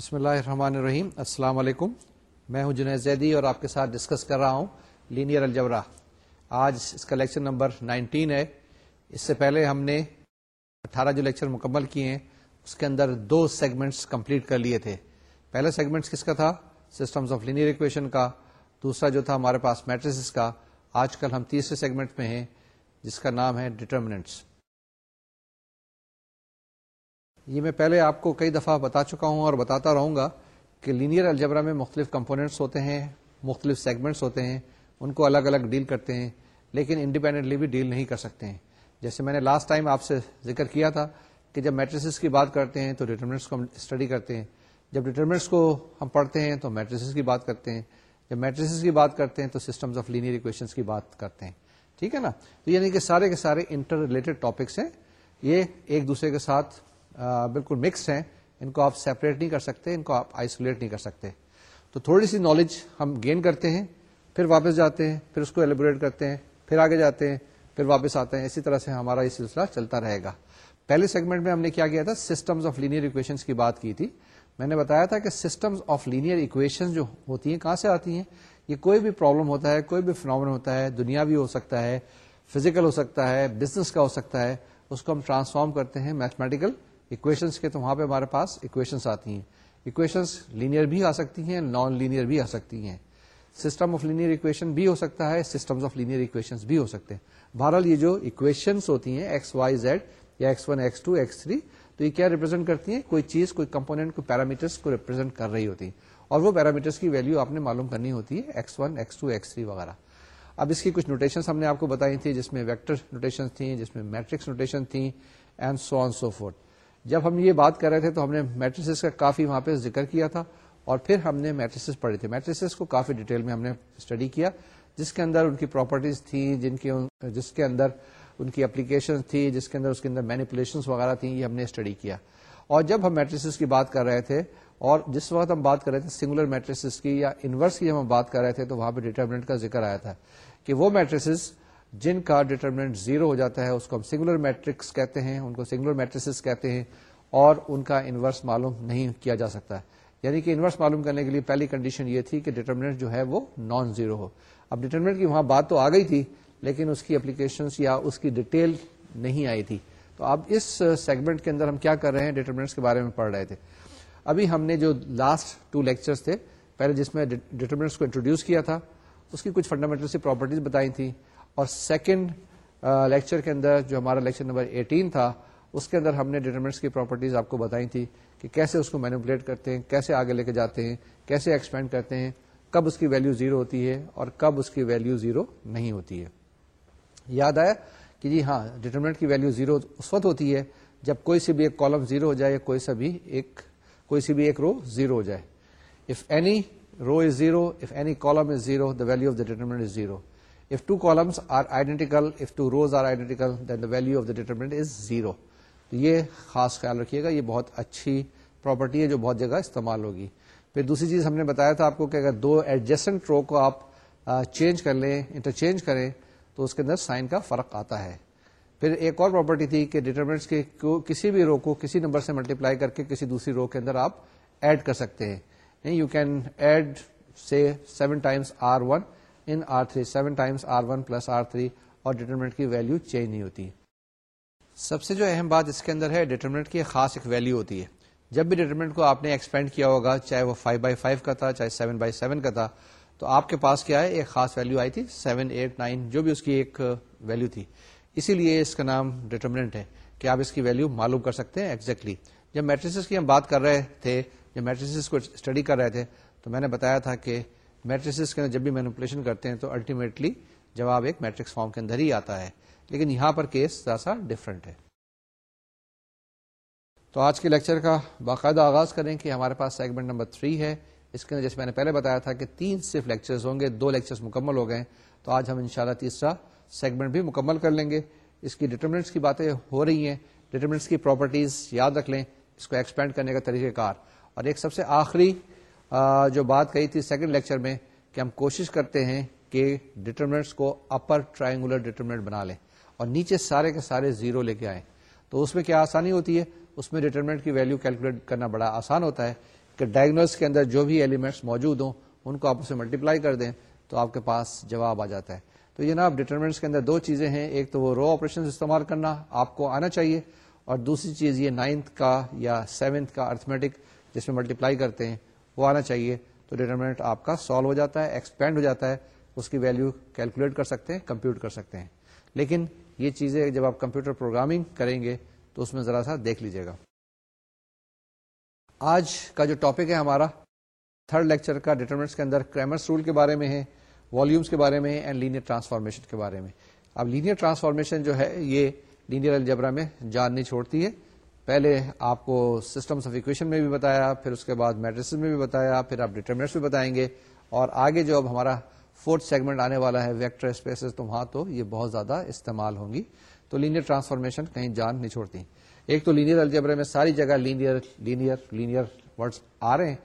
بسم اللہ الرحمن الرحیم السلام علیکم میں ہوں جنید زیدی اور آپ کے ساتھ ڈسکس کر رہا ہوں لینئر الجورا آج اس کا لیکچر نمبر نائنٹین ہے اس سے پہلے ہم نے اٹھارہ جو لیکچر مکمل کیے ہیں اس کے اندر دو سیگمنٹس کمپلیٹ کر لیے تھے پہلا سیگمنٹس کس کا تھا سسٹمز آف لینئر اکویشن کا دوسرا جو تھا ہمارے پاس میٹریسز کا آج کل ہم تیسرے سیگمنٹ میں ہیں جس کا نام ہے ڈٹرمنٹس یہ میں پہلے آپ کو کئی دفعہ بتا چکا ہوں اور بتاتا رہوں گا کہ لینئر الجبرا میں مختلف کمپوننٹس ہوتے ہیں مختلف سیگمنٹس ہوتے ہیں ان کو الگ الگ ڈیل کرتے ہیں لیکن انڈیپینڈنٹلی بھی ڈیل نہیں کر سکتے ہیں جیسے میں نے لاسٹ ٹائم آپ سے ذکر کیا تھا کہ جب میٹریسز کی بات کرتے ہیں تو ڈیٹرمنٹس کو ہم اسٹڈی کرتے ہیں جب ڈیٹرمنٹس کو ہم پڑھتے ہیں تو میٹریسز کی بات کرتے ہیں جب میٹریسز کی بات کرتے ہیں تو سسٹمز آف لینئر اکویشنس کی بات کرتے ہیں ٹھیک ہے نا تو یعنی کہ سارے کے سارے انٹر ریلیٹڈ ٹاپکس ہیں یہ ایک دوسرے کے ساتھ بالکل مکس ہیں ان کو آپ سیپریٹ نہیں کر سکتے ان کو آپ آئسولیٹ نہیں کر سکتے تو تھوڑی سی نالج ہم گین کرتے ہیں پھر واپس جاتے ہیں پھر اس کو ایلیبوریٹ کرتے ہیں پھر آگے جاتے ہیں پھر واپس آتے ہیں اسی طرح سے ہمارا یہ سلسلہ چلتا رہے گا پہلے سیگمنٹ میں ہم نے کیا کیا تھا سسٹمز آف لینئر اکویشن کی بات کی تھی میں نے بتایا تھا کہ سسٹمز آف لینئر اکویشن جو ہوتی ہیں کہاں سے آتی ہیں یہ کوئی بھی پرابلم ہوتا ہے کوئی بھی فنامن ہوتا ہے دنیا بھی ہو سکتا ہے فزیکل ہو سکتا ہے بزنس کا ہو سکتا ہے اس کو ہم ٹرانسفارم کرتے ہیں میتھمیٹیکل اکویشنس کے تو وہاں پہ ہمارے پاس اکویشنس آتی ہیں اکویشنس لینئر بھی آ سکتی ہیں نان لینئر بھی آ سکتی ہیں سسٹم آف لینئر اکویشن بھی ہو سکتا ہے سسٹم آف لینئر اکویشن بھی ہو سکتے ہیں بہرحال یہ جو اکویشنس ہوتی ہیں ایکس وائی زیڈ یا X one X two X three تو یہ کیا ریپرزینٹ کرتی ہیں کوئی چیز کوئی کمپونیٹ کو پیرامیٹرس کو ریپرزینٹ کر رہی ہوتی ہیں اور وہ پیرامیٹرس کی ویلو آپ نے معلوم کرنی ہوتی ہے X one X two X three وغیرہ اب اس کی کچھ نوٹیشن ہم نے آپ کو بتائی تھی جس میں ویکٹر نوٹیشن تھیں جس میں میٹرکس نوٹیشن تھیں and so on so forth جب ہم یہ بات کر رہے تھے تو ہم نے میٹریسز کا کافی وہاں پہ ذکر کیا تھا اور پھر ہم نے میٹریسز پڑھے تھے میٹریسز کو کافی ڈیٹیل میں ہم نے اسٹڈی کیا جس کے اندر ان کی پراپرٹیز تھیں جس کے اندر ان کی اپلیکیشن تھی جس کے اندر اس کے اندر مینیپولیشنس وغیرہ تھیں یہ ہم نے اسٹڈی کیا اور جب ہم میٹریسز کی بات کر رہے تھے اور جس وقت ہم بات کر رہے تھے سنگولر میٹریس کی یا انورس کی جب ہم بات کر رہے تھے تو وہاں پہ ڈیٹرمنٹ کا ذکر آیا تھا کہ وہ میٹریس جن کا ڈیٹرمنٹ زیرو ہو جاتا ہے اس کو ہم سنگولر میٹرکس کہتے ہیں ان کو سنگولر میٹرسز کہتے ہیں اور ان کا انورس معلوم نہیں کیا جا سکتا یعنی کہ انورس معلوم کرنے کے لیے پہلی کنڈیشن یہ تھی کہ ڈیٹرمنٹ جو ہے وہ نان زیرو ہو اب ڈیٹرمنٹ کی وہاں بات تو آ گئی تھی لیکن اس کی اپلیکیشنس یا اس کی ڈیٹیل نہیں آئی تھی تو اب اس سیگمنٹ کے اندر ہم کیا کر رہے ہیں ڈیٹرمنٹس کے بارے میں پڑھ رہے تھے ابھی ہم نے جو لاسٹ ٹو لیکچرز تھے پہلے جس میں ڈیٹرمنٹس کو انٹروڈیوس کیا تھا اس کی کچھ فنڈامنٹل سی پراپرٹیز بتائی تھیں اور سیکنڈ لیکچر uh, کے اندر جو ہمارا لیکچر نمبر ایٹین تھا اس کے اندر ہم نے ڈیٹرمنٹس کی پراپرٹیز آپ کو بتائی تھی کہ کیسے اس کو مینوپولیٹ کرتے ہیں کیسے آگے لے کے جاتے ہیں کیسے ایکسپینڈ کرتے ہیں کب اس کی ویلو زیرو ہوتی ہے اور کب اس کی ویلو زیرو نہیں ہوتی ہے یاد آیا کہ جی ہاں ڈیٹرمنٹ کی ویلو زیرو اس وقت ہوتی ہے جب کوئی سی بھی ایک کالم زیرو ہو جائے یا کوئی سا بھی ایک کوئی سی بھی ایک رو زیرو ہو جائے if any row is zero if any column is zero the value of the determinant is zero If if two two columns are are identical, identical, rows then the value of the determinant is zero. تو یہ خاص خیال رکھیے گا یہ بہت اچھی property ہے جو بہت جگہ استعمال ہوگی پھر دوسری چیز ہم نے بتایا تھا آپ کو کہ اگر دو ایڈجسٹنٹ رو کو آپ چینج کر لیں انٹرچینج کریں تو اس کے اندر سائن کا فرق آتا ہے پھر ایک اور پراپرٹی تھی کہ ڈیٹرمنٹس کے کسی بھی رو کو کسی نمبر سے ملٹیپلائی کر کے کسی دوسری رو کے اندر آپ ایڈ کر سکتے ہیں یو کین ایڈ سے seven times R one in R R R three three seven times one plus اور ڈیٹرمنٹ کی ویلو چینج نہیں ہوتی سب سے جو اہم بات اس کے اندر ہے ڈیٹرمنٹ کی خاص ایک ویلو ہوتی ہے جب بھی ڈیٹرمنٹ کو آپ نے ایکسپینڈ کیا ہوگا چاہے وہ فائیو بائی فائیو کا تھا چاہے سیون بائی سیون کا تھا تو آپ کے پاس کیا ہے ایک خاص ویلو آئی تھی سیون ایٹ نائن جو بھی اس کی ایک ویلو تھی اسی لیے اس کا نام ڈیٹرمنٹ ہے کہ آپ اس کی ویلو معلوم کر سکتے ہیں exactly. جب میٹریس کی ہم بات کر رہے تھے جب میٹریس کو اسٹڈی کر رہے تھے تو میں نے بتایا تھا کہ میٹرس کے اندر جب بھی مینوپولیشن کرتے ہیں تو الٹیمیٹلی جواب ایک میٹرکس فارم کے اندر ہی آتا ہے لیکن یہاں پر کیس سا ڈفرنٹ ہے تو آج کے لیکچر کا باقاعدہ آغاز کریں کہ ہمارے پاس سیگمنٹ نمبر تھری ہے اس کے اندر جیسے میں نے پہلے بتایا تھا کہ تین صرف لیکچرز ہوں گے دو لیکچرز مکمل ہو گئے تو آج ہم انشاءاللہ تیسرا سیگمنٹ بھی مکمل کر لیں گے اس کی ڈیٹرمنٹس کی باتیں ہو رہی ہیں ڈیٹرمنٹس کی پراپرٹیز یاد رکھ لیں اس کو ایکسپینڈ کرنے کا طریقہ کار اور ایک سب سے آخری جو بات کہی تھی سیکنڈ لیکچر میں کہ ہم کوشش کرتے ہیں کہ ڈیٹرمنٹس کو اپر ٹرائنگولر ڈیٹرمنٹ بنا لیں اور نیچے سارے کے سارے زیرو لے کے آئیں تو اس میں کیا آسانی ہوتی ہے اس میں ڈیٹرمنٹ کی ویلیو کیلکولیٹ کرنا بڑا آسان ہوتا ہے کہ ڈائگنوس کے اندر جو بھی ایلیمنٹس موجود ہوں ان کو آپ اسے ملٹیپلائی کر دیں تو آپ کے پاس جواب آ جاتا ہے تو یہ نا ڈیٹرمنٹس کے اندر دو چیزیں ہیں ایک تو وہ رو آپریشن استعمال کرنا آپ کو آنا چاہیے اور دوسری چیز یہ نائنتھ کا یا سیونتھ کا ارتھمیٹک جس میں ملٹیپلائی کرتے ہیں وہ آنا چاہیے تو ڈیٹرمنٹ آپ کا سالو ہو جاتا ہے ایکسپینڈ ہو جاتا ہے اس کی ویلو کیلکولیٹ کر سکتے ہیں کمپیوٹ کر سکتے ہیں لیکن یہ چیزیں جب آپ کمپیوٹر پروگرامنگ کریں گے تو اس میں ذرا سا دیکھ لیجیے گا آج کا جو ٹاپک ہے ہمارا تھرڈ لیکچر کا ڈیٹرمنٹس کے اندر کریمرس رول کے بارے میں ہے والیومس کے بارے میں اینڈ لینئر ٹرانسفارمیشن کے بارے میں اب لینئر ٹرانسفارمیشن جو ہے یہ لینئر الجبرا میں جان نہیں چھوڑتی ہے پہلے آپ کو سسٹمس آف اکویشن میں بھی بتایا پھر اس کے بعد میٹرس میں بھی بتایا پھر آپ ڈیٹرمنٹس بھی بتائیں گے اور آگے جو اب ہمارا فورتھ سیگمنٹ آنے والا ہے ویکٹر اسپیسز تو وہاں تو یہ بہت زیادہ استعمال ہوں گی تو لینئر ٹرانسفارمیشن کہیں جان نہیں چھوڑتی ایک تو لینئر الجبرے میں ساری جگہ لینئر لینئر لینئر ورڈ آ رہے ہیں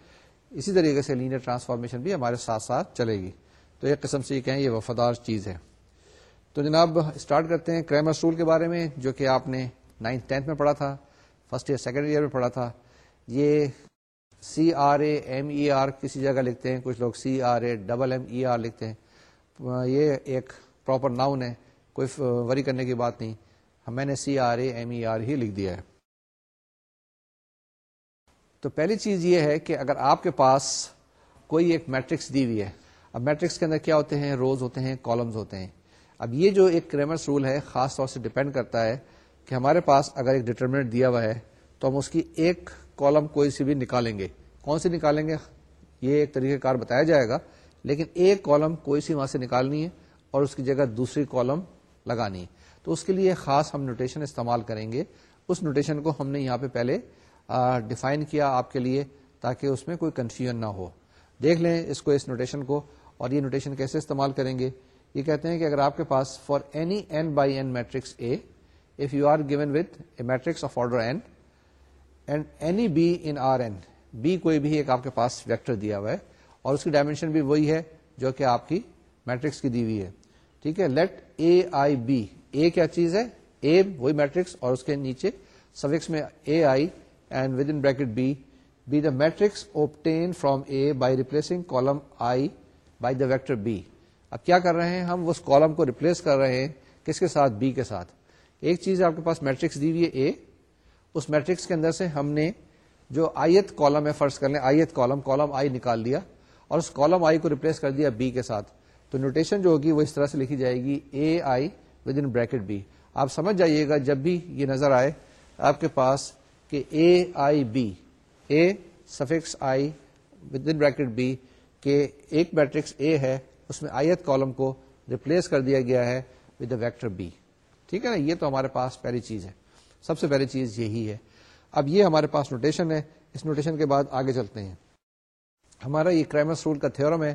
اسی طریقے سے لینئر ٹرانسفارمیشن بھی ہمارے ساتھ ساتھ چلے گی تو ایک قسم سے یہ کہیں یہ وفادار چیز ہے تو جناب اسٹارٹ کرتے ہیں کریمر رول کے بارے میں جو کہ آپ نے نائنتھ ٹینتھ میں پڑھا تھا فرسٹ ایئر سیکنڈ ایئر میں پڑھا تھا یہ C R A M E R کسی جگہ لکھتے ہیں کچھ لوگ C R A double M E R لکھتے ہیں یہ ایک پراپر ناؤن ہے کوئی وری کرنے کی بات نہیں میں نے C R A M E R ہی لکھ دیا ہے تو پہلی چیز یہ ہے کہ اگر آپ کے پاس کوئی ایک میٹرکس دی ہوئی ہے اب میٹرکس کے اندر کیا ہوتے ہیں روز ہوتے ہیں کالمز ہوتے ہیں اب یہ جو ایک کریمرس رول ہے خاص طور سے ڈیپینڈ کرتا ہے کہ ہمارے پاس اگر ایک ڈٹرمنٹ دیا ہوا ہے تو ہم اس کی ایک کالم کوئی سی بھی نکالیں گے کون سی نکالیں گے یہ ایک طریقہ کار بتایا جائے گا لیکن ایک کالم کوئی سی وہاں سے نکالنی ہے اور اس کی جگہ دوسری کالم لگانی ہے تو اس کے لیے خاص ہم نوٹیشن استعمال کریں گے اس نوٹیشن کو ہم نے یہاں پہ پہلے ڈیفائن کیا آپ کے لیے تاکہ اس میں کوئی کنفیوژن نہ ہو دیکھ لیں اس کو اس نوٹیشن کو اور یہ نوٹیشن کیسے استعمال کریں گے یہ کہتے ہیں کہ اگر آپ کے پاس for any N by N matrix A if you are given with a matrix order کوئی بھی ایک آپ کے پاس ویکٹر دیا ہوا ہے اور اس کی ڈائمینشن بھی وہی ہے جو کہ آپ کی میٹرکس کی دی ہوئی ہے ٹھیک ہے late a I B A کیا چیز ہے اے وہی میٹرکس اور اس کے نیچے سب میں A I and with in bracket B B the matrix obtained from A by replacing column I by the vector B اب کیا کر رہے ہیں ہم اس کالم کو ریپلیس کر رہے ہیں کس کے ساتھ بی کے ساتھ ایک چیز آپ کے پاس میٹرکس دی ہوئی ہے اے اس میٹرکس کے اندر سے ہم نے جو آئیت کالم ہے فرض کر لیں آئیت کالم کالم آئی نکال دیا اور اس کالم آئی کو ریپلیس کر دیا بی کے ساتھ تو نوٹیشن جو ہوگی وہ اس طرح سے لکھی جائے گی A I with in bracket B آپ سمجھ جائیے گا جب بھی یہ نظر آئے آپ کے پاس کہ A I B A suffix I with in bracket B کے ایک میٹرکس اے ہے اس میں آئیت کالم کو ریپلیس کر دیا گیا ہے ود اے ویکٹر بی ٹھیک ہے نا یہ تو ہمارے پاس پہلی چیز ہے سب سے پہلی چیز یہی ہے اب یہ ہمارے پاس نوٹیشن ہے اس نوٹیشن کے بعد آگے چلتے ہیں ہمارا یہ کرائمس رول کا تھورم ہے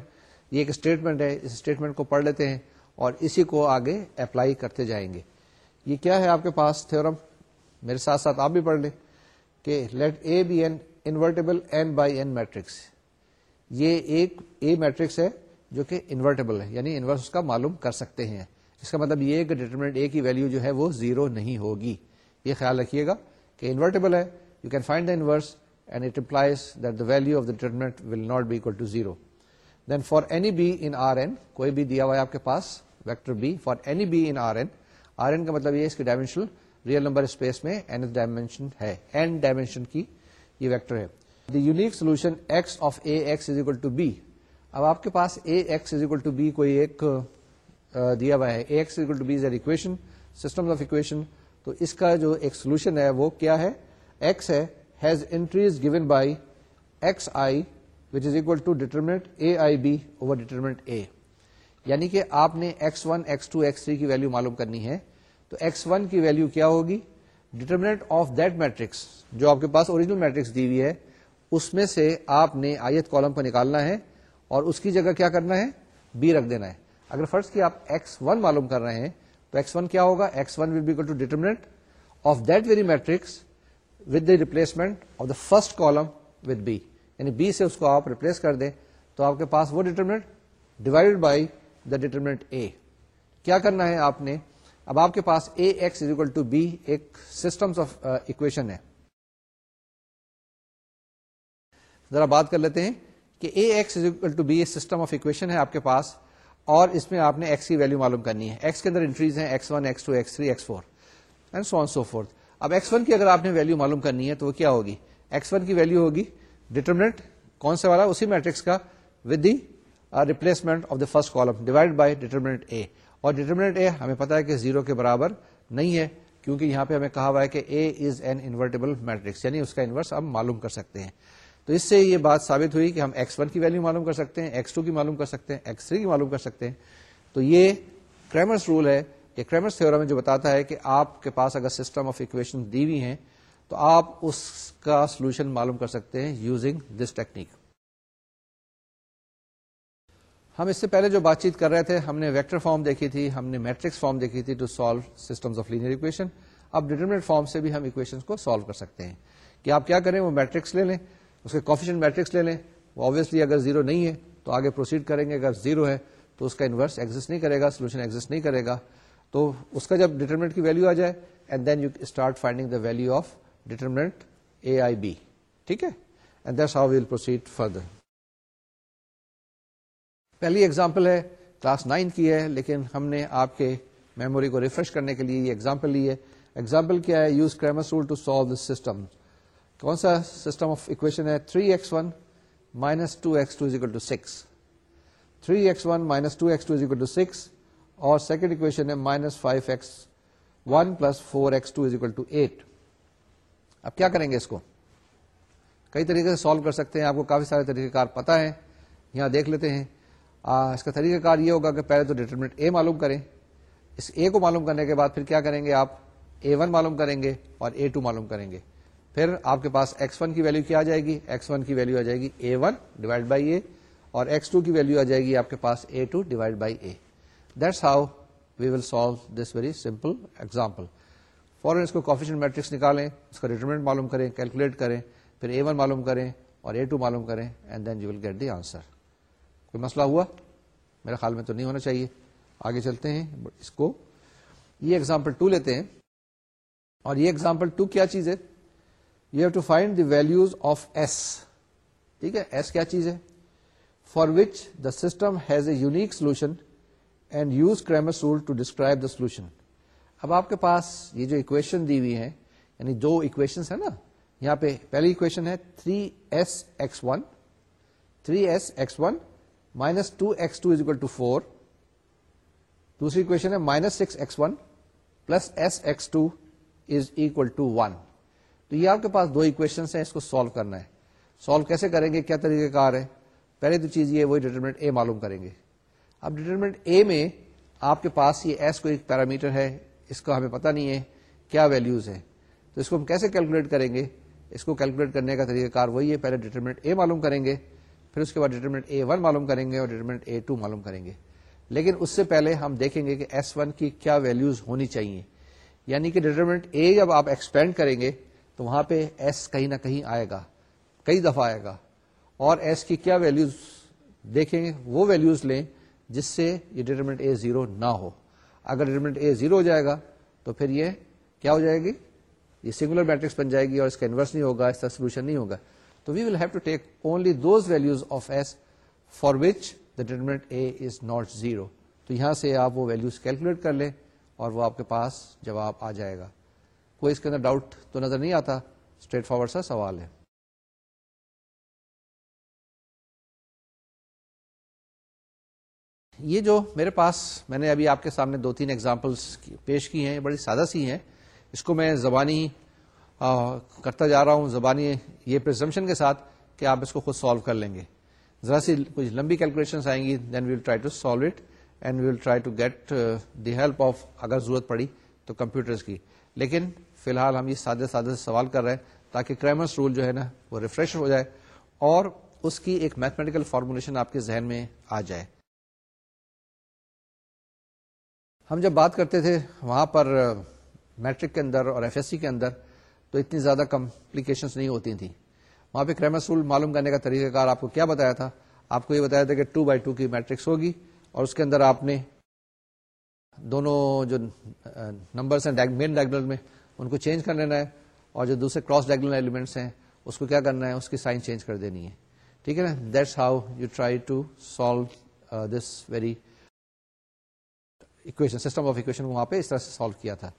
یہ ایک اسٹیٹمنٹ ہے اس اسٹیٹمنٹ کو پڑھ لیتے ہیں اور اسی کو آگے اپلائی کرتے جائیں گے یہ کیا ہے آپ کے پاس تھورم میرے ساتھ ساتھ آپ بھی پڑھ لیں کہ let A B an invertible N by N matrix یہ ایک اے میٹرکس ہے جو کہ انورٹیبل ہے یعنی انورس کا معلوم کر سکتے ہیں اس کا مطلب یہ کہ ڈیٹرمنٹ اے کی ویلیو جو ہے وہ زیرو نہیں ہوگی یہ خیال رکھیے گا کہ انورٹیبل ہے you can find the inverse and it implies that the value of the determinant will not be equal to zero then for any B in R N کوئی بھی دیا ہوا ہے آپ کے پاس vector B for any B in R N R N کا مطلب یہ اس کی ڈائمینشن ریئل نمبر اسپیس میں این ڈائمینشن ہے این ڈائمینشن کی یہ ویکٹر ہے the unique solution X of A X is equal to B اب آپ کے پاس A X is equal to B کوئی ایک دیا ہوا ہے X equal to B is equation system of equation تو اس کا جو ایک سولوشن ہے وہ کیا ہے ایکس ہے has entries given by X I which is equal to determinant A I B over determinant A یعنی کہ آپ نے X one X two X three کی ویلو معلوم کرنی ہے تو ایکس ون کی ویلو کیا ہوگی ڈیٹرمنٹ آف دیٹ میٹرکس جو آپ کے پاس اوریجنل میٹرکس دی ہوئی ہے اس میں سے آپ نے آئیت کالم کو نکالنا ہے اور اس کی جگہ کیا کرنا ہے بی رکھ دینا ہے اگر فرض کی آپ ایکس ون معلوم کر رہے ہیں تو ایکس ون کیا ہوگا matrix with replacement of the first column with B یعنی بی سے اس کو آپ ریپلیس کر دیں تو آپ کے پاس وہ determinant determinant divide by the A کیا کرنا ہے آپ نے اب آپ کے پاس A X is equal to B ایک سسٹم آف اکویشن ہے ذرا بات کر لیتے ہیں کہ A X is equal to B system of equation ہے آپ کے پاس اور اس میں آپ نے ایکس کی ویلو معلوم کرنی ہے X X X X X X کے اندر انٹریز ہیں one one two three four and so so forth اب کی اگر آپ نے ویلو معلوم کرنی ہے تو وہ کیا ہوگی ایکس ون کی ویلو ہوگی ڈیٹرمنٹ کون سا والا اسی میٹرکس کا with the replacement of the first column divide by determinant A اور ڈیٹرمنٹ اے ہمیں پتا ہے کہ زیرو کے برابر نہیں ہے کیونکہ یہاں پہ ہمیں کہا ہوا ہے کہ A is an invertible matrix یعنی اس کا انورس ہم معلوم کر سکتے ہیں تو اس سے یہ بات ثابت ہوئی کہ ہم ایکس ون کی ویلو معلوم کر سکتے ہیں ایکس ٹو کی معلوم کر سکتے ہیں ایکس تھری کی معلوم کر سکتے ہیں تو یہ کریمرس رول ہے یہ کریمرس تھورا میں جو بتاتا ہے کہ آپ کے پاس اگر سسٹم آف اکویشن دی ہوئی ہیں تو آپ اس کا سولوشن معلوم کر سکتے ہیں یوزنگ دس ٹیکنیک ہم اس سے پہلے جو بات چیت کر رہے تھے ہم نے ویکٹر فارم دیکھی تھی ہم نے میٹرکس فارم دیکھی تھی to solve of linear equation اب ڈیٹرمنٹ فارم سے بھی ہم اکویشن کو سالو کر سکتے ہیں کہ آپ کیا کریں وہ میٹرکس لے لیں اس کے میٹرکس لے لیں وہ آبویسلی اگر زیرو نہیں ہے تو آگے پروسیڈ کریں گے اگر زیرو ہے تو اس کا انورس ایگزٹ نہیں کرے گا سولوشن ایگزٹ نہیں کرے گا تو اس کا جب ڈیٹرمنٹ کی ویلو آ جائے and then you start finding the value of determinant A I B ٹھیک ہے and how we'll proceed further پہلی ایگزامپل ہے کلاس نائن کی ہے لیکن ہم نے آپ کے میموری کو ریفریش کرنے کے لیے یہ ایگزامپل لی ہے ایگزامپل کیا ہے use Cramer's rule to solve this system کون سا سسٹم آف اکویشن ہے three X one minus two X two is two six اور سیکنڈ اکویشن ہے minus five X X one plus four two two eight اب کیا کریں گے اس کو کئی طریقے سے سالو کر سکتے ہیں آپ کو کافی سارے طریقہ کار پتا ہے یہاں دیکھ لیتے ہیں اس کا طریقہ کار یہ ہوگا کہ پہلے تو ڈیٹرمنٹ اے معلوم کریں اس اے کو معلوم کرنے کے بعد پھر کیا کریں گے آپ اے ون معلوم کریں گے اور اے ٹو معلوم کریں گے پھر آپ کے پاس ایکس ون کی ویلو کیا آ جائے گی ایکس ون کی ویلو آ جائے گی A one divide by A اور ایکس ٹو کی ویلو آ جائے گی آپ کے پاس A two divide by A that's how we will solve this very simple example فوراً اس کو کافیشن میٹرکس نکالیں اس کا ریٹرمنٹ معلوم کریں کیلکولیٹ کریں پھر اے ون معلوم کریں اور اے ٹو معلوم کریں and then you will get the answer کوئی مسئلہ ہوا میرے خیال میں تو نہیں ہونا چاہیے آگے چلتے ہیں اس کو یہ ایگزامپل ٹو لیتے ہیں اور یہ ایگزامپل ٹو کیا چیز ہے you have to find the values of S ٹھیک ہے ایس کیا چیز ہے for which the system has a unique solution and use Cramer's rule to describe the solution اب آپ کے پاس یہ جو اکویشن دی ہوئی ہے یعنی دو اکویشن ہے نا یہاں پہ پہلی اکویشن ہے 3s S S one three S X one minus two X two is equal to four دوسری اکویشن ہے minus six X one plus S X two is equal to one تو یہ آپ کے پاس دو اکویشن ہیں اس کو سالو کرنا ہے سالو کیسے کریں گے کیا طریقہ کار ہے پہلے تو چیز یہ وہی ڈیٹرمنٹ اے معلوم کریں گے اب ڈیٹرمنٹ اے میں آپ کے پاس یہ ایس کو ایک پیرامیٹر ہے اس کا ہمیں پتا نہیں ہے کیا ویلوز ہے تو اس کو ہم کیسے کیلکولیٹ کریں گے اس کو کیلکولیٹ کرنے کا طریقہ کار وہی ہے پہلے ڈیٹرمنٹ اے معلوم کریں گے پھر اس کے بعد ڈیٹرمنٹ اے ون معلوم کریں گے اور ڈیٹرمنٹ اے ٹو معلوم کریں گے لیکن اس سے پہلے ہم دیکھیں گے کہ ایس ون کی کیا ویلوز ہونی چاہیے یعنی کہ ڈیٹرمنٹ اے جب آپ ایکسپینڈ کریں گے تو وہاں پہ ایس کہیں نہ کہیں آئے گا کئی دفعہ آئے گا اور ایس کی کیا ویلوز دیکھیں گے وہ ویلوز لیں جس سے یہ ڈیٹرمنٹ اے زیرو نہ ہو اگر ڈیٹرمنٹ اے زیرو ہو جائے گا تو پھر یہ کیا ہو جائے گی یہ سنگولر میٹرکس بن جائے گی اور اس کا انورس نہیں ہوگا اس کا سولوشن نہیں ہوگا تو we will have to take only those values of s for which the determinant A is not zero تو یہاں سے آپ وہ ویلوز کیلکولیٹ کر لیں اور وہ آپ کے پاس جواب آ جائے گا کوئی اس کے اندر ڈاؤٹ تو نظر نہیں آتا اسٹریٹ فارورڈ سا سوال ہے یہ جو میرے پاس میں نے ابھی آپ کے سامنے دو تین ایگزامپلس پیش کی ہیں بڑی سادہ سی ہیں اس کو میں زبانی کرتا جا رہا ہوں زبانی یہ پرزمپشن کے ساتھ کہ آپ اس کو خود سالو کر لیں گے ذرا سی کچھ لمبی کیلکولیشنس آئیں گی then try to solve it and try to get the help of اگر ضرورت پڑی تو کمپیوٹرز کی لیکن فی الحال ہم یہ سادے سادے سے سوال کر رہے ہیں تاکہ رول جو ہے نا وہ ریفریش ہو جائے اور اس کی ایک میتھمیٹیکل فارمولیشن آپ کے ذہن میں آ جائے ہم جب بات کرتے تھے وہاں پر میٹرک کے اندر اور ایف ایس سی کے اندر تو اتنی زیادہ کمپلیکیشنس نہیں ہوتی تھیں وہاں پہ کریمس رول معلوم کرنے کا طریقہ کار آپ کو کیا بتایا تھا آپ کو یہ بتایا تھا کہ ٹو بائی ٹو کی میٹرکس ہوگی اور اس کے اندر آپ نے دونوں جو نمبرس ہیں مین ڈائگنل میں ان کو چینج کر لینا ہے اور جو دوسرے کراس ڈائگنل ایلیمنٹس ہیں اس کو کیا کرنا ہے اس کی سائن چینج کر دینی ہے ٹھیک ہے نا that's how you try to solve this very equation equation system of وہاں پہ اس طرح سے سالو کیا تھا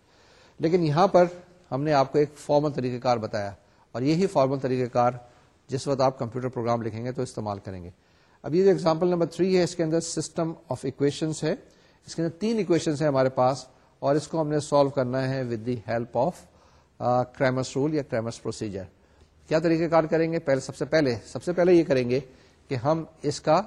لیکن یہاں پر ہم نے آپ کو ایک فارمل طریقہ کار بتایا اور یہی فارمل طریقہ کار جس وقت آپ کمپیوٹر پروگرام لکھیں گے تو استعمال کریں گے اب یہ جو ایگزامپل نمبر تھری ہے اس کے اندر سسٹم آف اکویشن ہے اس کے اندر تین اکویشن ہے ہمارے پاس اور اس کو ہم نے سالو کرنا ہے with the help of Cramer's rule یا کریمس پروسیجر کیا طریقہ کار کریں گے پہلے سب سے پہلے سب سے پہلے یہ کریں گے کہ ہم اس کا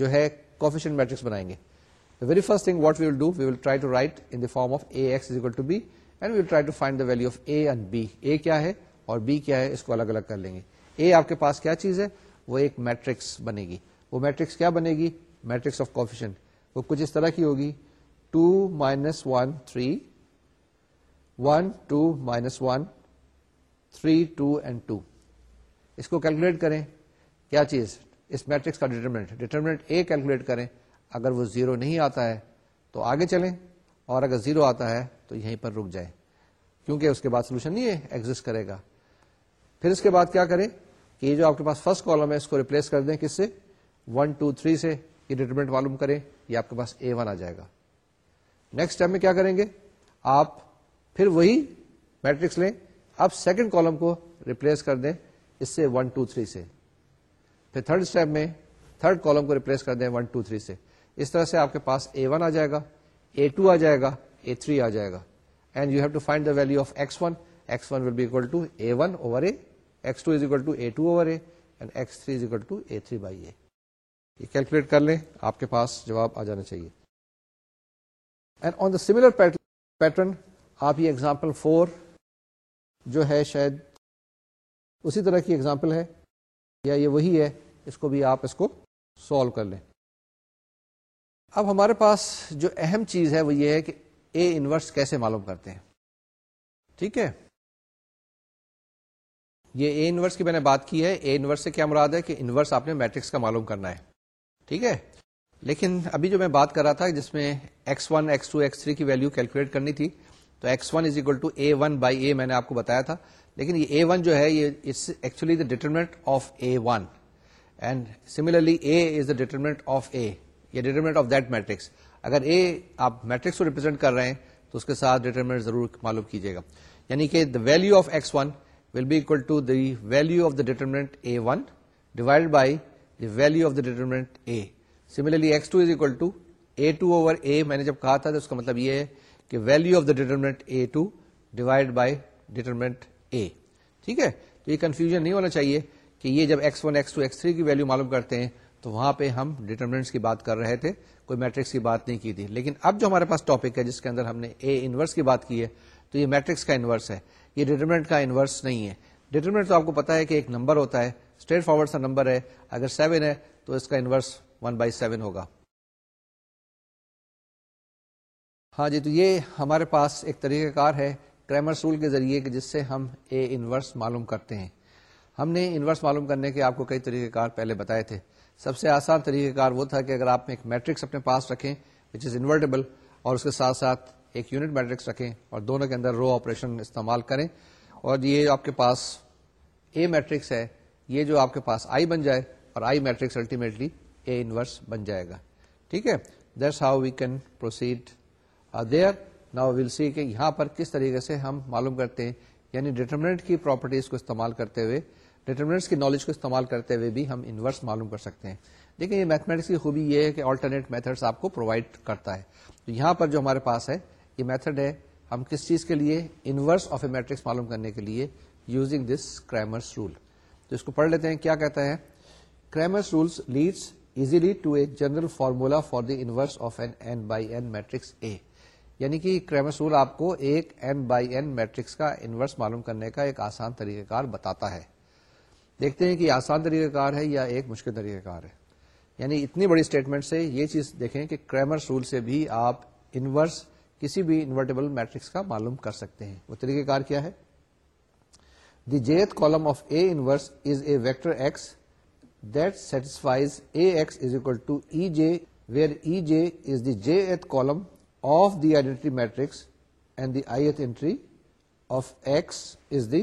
جو ہے کوفیشن میٹرکس بنائیں coefficient very first thing what we will do we will try to write in form of A x to to B and we will try find the value of A and B A کیا ہے اور be کیا ہے اس کو الگ الگ کر لیں گے اے آپ کے پاس کیا چیز ہے وہ ایک میٹرکس بنے گی وہ میٹرکس کیا بنے گی میٹرکس آف کوفیشن وہ کچھ اس طرح کی ہوگی two minus one three one two minus one three two and two اس کو کیلکولیٹ کریں کیا چیز اس میٹرکس کا ڈیٹرمنٹ ڈیٹرمنٹ اے کیلکولیٹ کریں اگر وہ زیرو نہیں آتا ہے تو آگے چلیں اور اگر زیرو آتا ہے تو یہیں پر رک جائیں کیونکہ اس کے بعد سولوشن نہیں ہے ایگزٹ کرے گا پھر اس کے بعد کیا کریں کہ یہ جو آپ کے پاس فرسٹ کالم ہے اس کو ریپلیس کر دیں کس سے ون ٹو تھری سے یہ ڈیٹرمنٹ معلوم کریں یہ آپ کے پاس اے ون آ جائے گا نیکسٹ اسٹیپ میں کیا کریں گے آپ پھر وہی میٹرکس لیں آپ سیکنڈ کالم کو ریپلیس کر دیں اس سے ون ٹو تھری سے پھر تھرڈ اسٹیپ میں تھرڈ کالم کو ریپلیس کر دیں ون ٹو تھری سے اس طرح سے آپ کے پاس اے ون آ جائے گا اے ٹو آ جائے گا اے تھری آ جائے گا and you have to find the value of x one x one will be equal over A x two is equal to A two over A and x three is equal to A three by A یہ calculate کر لیں آپ کے پاس جواب آ جانا چاہیے and on the similar pattern آپ یہ اگزامپل فور جو ہے شاید اسی طرح کی اگزامپل ہے یا یہ وہی ہے اس کو بھی آپ اس کو سالو کر لیں اب ہمارے پاس جو اہم چیز ہے وہ یہ ہے کہ اے انورس کیسے معلوم کرتے ہیں ٹھیک ہے یہ اے انورس کی میں نے بات کی ہے اے انورس سے کیا مراد ہے کہ انورس آپ نے میٹرکس کا معلوم کرنا ہے ٹھیک ہے لیکن ابھی جو میں بات کر رہا تھا جس میں x one x two x three کی ویلو کیلکولیٹ کرنی تھی تو x one is equal to A one by A میں نے آپ کو بتایا تھا لیکن یہ اے ون جو ہے یہ actually the determinant of A one and similarly A is the determinant of A determinant of that matrix اگر اے آپ میٹرکس کو ریپرزینٹ کر رہے ہیں تو اس کے ساتھ ڈیٹرمنٹ ضرور معلوم کیجیے گا یعنی کہ the value of x one will be equal to the value of the determinant A one divide by the value of the determinant A similarly x two is equal to A two over A میں نے جب کہا تھا تو اس کا مطلب یہ ہے کہ value of the determinant A two divide by determinant A ٹھیک ہے تو یہ کنفیوژن نہیں ہونا چاہیے کہ یہ جب X one X two X three کی ویلو معلوم کرتے ہیں تو وہاں پہ ہم ڈیٹرمنٹس کی بات کر رہے تھے کوئی میٹرکس کی بات نہیں کی تھی لیکن اب جو ہمارے پاس ٹاپک ہے جس کے اندر ہم نے اے انورس کی بات کی ہے تو یہ میٹرکس کا انورس ہے یہ ڈیٹرمنٹ کا انورس نہیں ہے ڈیٹرمنٹ تو آپ کو پتا ہے کہ ایک نمبر ہوتا ہے اسٹریٹ فارورڈ سا نمبر ہے اگر سیون ہے تو اس کا انورس ون بائی سیون ہوگا ہاں جی تو یہ ہمارے پاس ایک طریقہ کار ہے کریمر سول کے ذریعے کہ جس سے ہم اے انورس معلوم کرتے ہیں ہم نے انورس معلوم کرنے کے آپ کو کئی طریقہ کار پہلے بتائے تھے سب سے آسان طریقہ کار وہ تھا کہ اگر آپ ایک میٹرکس اپنے پاس رکھیں وچ از انورٹیبل اور اس کے ساتھ ساتھ ایک یونٹ میٹرکس رکھیں اور دونوں کے اندر رو آپریشن استعمال کریں اور یہ آپ کے پاس اے میٹرکس ہے یہ جو آپ کے پاس آئی بن جائے اور I matrix ultimately A inverse بن جائے گا ٹھیک ہے that's how we can proceed there now will see کہ یہاں پر کس طریقے سے ہم معلوم کرتے ہیں یعنی ڈیٹرمنٹ کی پراپرٹیز کو استعمال کرتے ہوئے ڈیٹرمنٹس کی نالج کو استعمال کرتے ہوئے بھی ہم انورس معلوم کر سکتے ہیں دیکھیں یہ میتھمیٹکس کی خوبی یہ ہے کہ آلٹرنیٹ میتھڈس آپ کو پرووائڈ کرتا ہے تو یہاں پر جو ہمارے پاس ہے یہ میتھڈ ہے ہم کس چیز کے لیے انورس آف اے میٹرکس معلوم کرنے کے لیے یوزنگ دس کرائمرس رول تو اس کو پڑھ لیتے ہیں کیا کہتا ہے Cramer's rules leads easily to a general formula for the inverse of n n by n matrix A یعنی کہ آپ کو ایک ایک این این بائی میٹرکس کا کا انورس معلوم کرنے آسان طریقہ کار بتاتا ہے دیکھتے ہیں کہ آسان طریقہ کار ہے یا ایک مشکل طریقہ کار ہے یعنی اتنی بڑی اسٹیٹمنٹ سے یہ چیز دیکھیں کہ کریمر سول سے بھی آپ انورس کسی بھی انورٹیبل میٹرکس کا معلوم کر سکتے ہیں وہ طریقہ کار کیا ہے the jth column of A inverse is a vector x equal A EJ is equal to E J where E J is the jth column of the X is matrix and the ith inverse of x is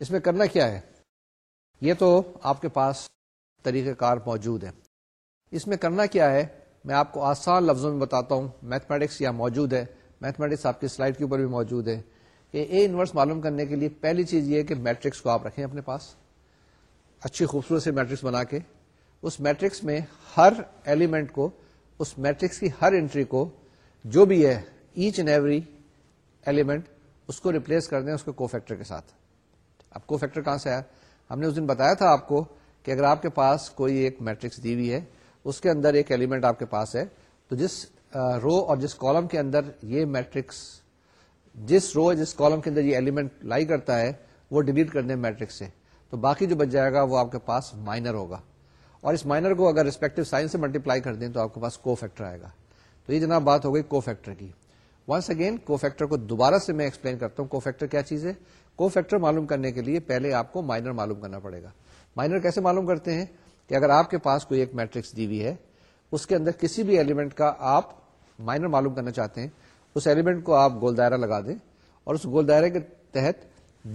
اس میں کرنا کیا ہے یہ تو آپ کے پاس طریقہ کار موجود ہے اس میں کرنا کیا ہے میں آپ کو آسان لفظوں میں بتاتا ہوں میتھمیٹکس یا موجود ہے میتھمیٹکس آپ کی سلائڈ کے اوپر بھی موجود ہے کہ اے انورس معلوم کرنے کے لیے پہلی چیز یہ کہ میٹرکس کو آپ رکھیں اپنے پاس اچھی خوبصورت سے میٹرکس بنا کے اس میٹرکس میں ہر ایلیمنٹ کو اس میٹرکس کی ہر انٹری کو جو بھی ہے ایچ اینڈ ایوری ایلیمنٹ اس کو ریپلیس کر دیں اس کو فیکٹر کے ساتھ اب کو فیکٹر کہاں سے آیا ہم نے اس دن بتایا تھا آپ کو کہ اگر آپ کے پاس کوئی ایک میٹرکس دی ہوئی ہے اس کے اندر ایک ایلیمنٹ آپ کے پاس ہے تو جس رو اور جس کالم کے اندر یہ میٹرکس جس رو جس کالم کے اندر یہ ایلیمنٹ لائی کرتا ہے وہ ڈیلیٹ کر دیں میٹرک سے تو باقی جو بچ جائے گا وہ آپ کے پاس مائنر ہوگا اور اس مائنر کو اگر ریسپیکٹو سے ملٹیپلائی کر دیں تو آپ کے پاس کو فیکٹر آئے گا تو یہ جناب بات ہو گئی کو فیکٹر کی ونس اگین کو فیکٹر کو دوبارہ سے میں ایکسپلین کرتا ہوں کو فیکٹر کیا چیز ہے کو فیکٹر معلوم کرنے کے لیے پہلے آپ کو مائنر معلوم کرنا پڑے گا مائنر کیسے معلوم کرتے ہیں کہ اگر آپ کے پاس کوئی ایک میٹرکس دی ہوئی ہے اس کے اندر کسی بھی ایلیمنٹ کا آپ مائنر معلوم کرنا چاہتے ہیں اس ایلیمنٹ کو آپ گول دائرہ لگا دیں اور اس گول دائرے کے تحت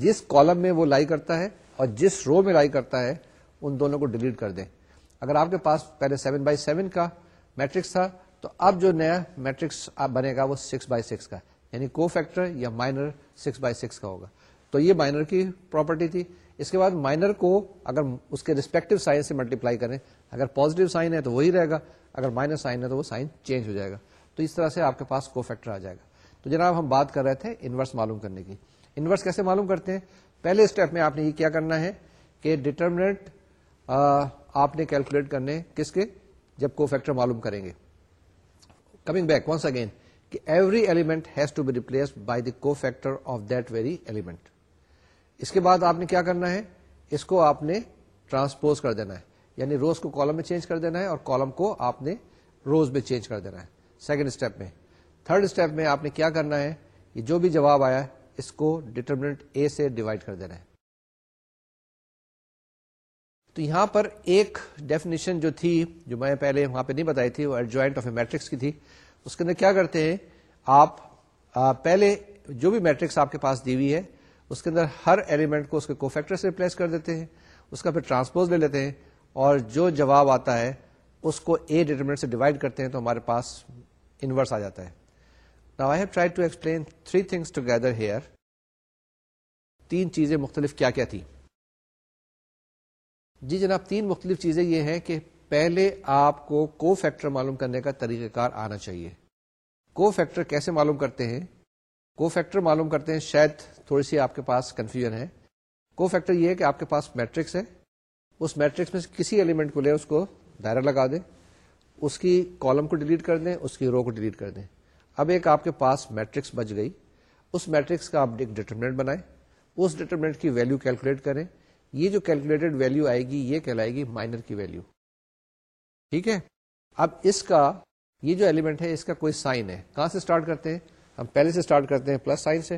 جس کالم میں وہ لائی کرتا ہے اور جس رو میں لائی کرتا ہے ان دونوں کو ڈیلیٹ کر دیں اگر آپ کے پاس پہلے سیون بائی سیون کا میٹرکس تھا تو اب جو نیا میٹرکس بنے گا وہ سکس بائی سکس کا یعنی کو فیکٹر یا مائنر سکس بائی سکس کا ہوگا تو یہ مائنر کی پراپرٹی تھی اس کے بعد مائنر کو اگر اس کے ریسپیکٹو سائن سے ملٹیپلائی کریں اگر پازیٹو سائن ہے تو وہی وہ رہے گا اگر مائنس سائن ہے تو وہ سائن چینج ہو جائے گا تو اس طرح سے آپ کے پاس کو فیکٹر آ جائے گا تو جناب ہم بات کر رہے تھے انورس معلوم کرنے کی انورس کیسے معلوم کرتے ہیں پہلے اسٹیپ میں آپ نے یہ کیا کرنا ہے کہ ڈیٹرمنٹ آپ نے کیلکولیٹ کرنے کس کے جب کو فیکٹر معلوم کریں گے کمنگ بیک ونس اگین کہ every element has to be replaced by the cofactor of that very element اس کے بعد آپ نے کیا کرنا ہے اس کو آپ نے ٹرانسپوز کر دینا ہے یعنی روز کو کالم میں چینج کر دینا ہے اور کالم کو آپ نے روز میں چینج کر دینا ہے سیکنڈ اسٹیپ میں تھرڈ اسٹیپ میں آپ نے کیا کرنا ہے جو بھی جواب آیا اس کو ڈیٹرمنٹ اے سے ڈیوائڈ کر دینا ہے تو یہاں پر ایک ڈیفینیشن جو تھی جو میں پہلے وہاں پہ نہیں بتائی تھی وہ آف اے میٹرکس کی تھی اس کے اندر کیا کرتے ہیں آپ پہلے جو بھی میٹرکس آپ کے پاس دی ہوئی ہے اس کے اندر ہر ایلیمنٹ کو اس کے فیکٹر سے ریپلیس کر دیتے ہیں اس کا پھر ٹرانسپوز لے لیتے ہیں اور جو جواب آتا ہے اس کو اے ڈیٹرمنٹ سے ڈیوائڈ کرتے ہیں تو ہمارے پاس انورس آ جاتا ہے نا try to explain three things together here تین چیزیں مختلف کیا کیا تھی جی جناب تین مختلف چیزیں یہ ہیں کہ پہلے آپ کو کو فیکٹر معلوم کرنے کا طریقہ کار آنا چاہیے کو فیکٹر کیسے معلوم کرتے ہیں کو فیکٹر معلوم کرتے ہیں شاید تھوڑی سی آپ کے پاس کنفیوژن ہے کو فیکٹر یہ ہے کہ آپ کے پاس میٹرکس ہے اس میٹرکس میں کسی ایلیمنٹ کو لے اس کو دائرہ لگا دیں اس کی کالم کو ڈیلیٹ کر دیں اس کی رو کو ڈیلیٹ کر دیں اب ایک آپ کے پاس میٹرکس بچ گئی اس میٹرکس کا آپ ایک ڈیٹرمنٹ بنائیں اس ڈیٹرمنٹ کی ویلیو کیلکولیٹ کریں یہ جو کیلکولیٹڈ ویلیو آئے گی یہ کہلائے گی مائنر کی ویلیو ٹھیک ہے اب اس کا یہ جو ایلیمنٹ ہے اس کا کوئی سائن ہے کہاں سے اسٹارٹ کرتے ہیں ہم پہلے سے اسٹارٹ کرتے ہیں پلس سائن سے